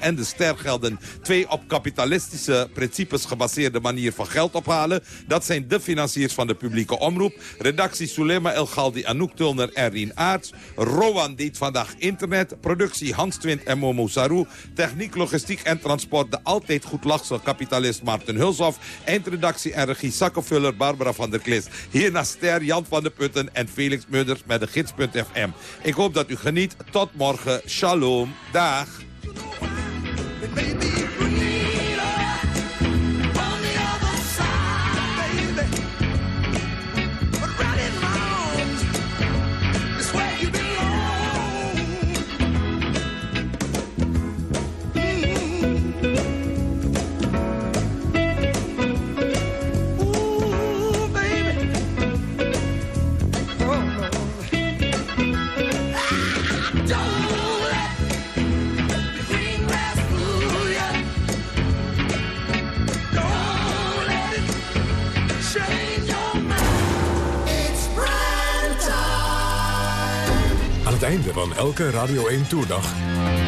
en de stergelden... twee op kapitalistische principes gebaseerde manier van geld ophalen. Dat zijn de financiers van de publieke omroep. Redactie Sulema El Galdi, Anouk Tulner en Rien Aarts. Rowan deed vandaag internet. Productie Hans Twint en Momo Sarou. Techniek, logistiek en transport. De altijd goed lachse kapitalist Maarten Hulshoff. Eindredactie en regie zakkenvuller Barbara van der Klis. Hierna Ster, Jan van der Putten en Felix Mudders met de gids.fm. Ik hoop dat u geniet. Tot morgen. Shalom. Dag. Baby. Einde van elke Radio 1 Toerdag.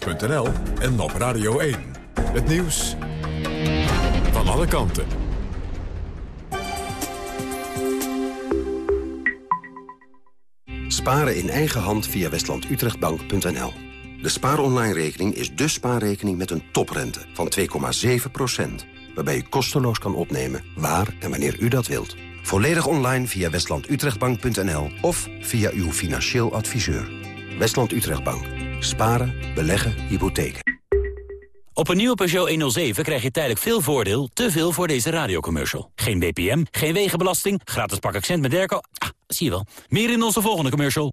nos.nl en op Radio 1. Het nieuws van alle kanten. Sparen in eigen hand via westlandutrechtbank.nl. De spaaronline-rekening is de spaarrekening met een toprente van 2,7%. Waarbij u kosteloos kan opnemen waar en wanneer u dat wilt. Volledig online via westlandutrechtbank.nl of via uw financieel adviseur. Westland Utrechtbank. Sparen, beleggen, hypotheken. Op een nieuwe Peugeot 107 krijg je tijdelijk veel voordeel, te veel voor deze radiocommercial. Geen BPM, geen wegenbelasting, gratis pak accent met Derco. Ah, zie je wel. Meer in onze volgende commercial.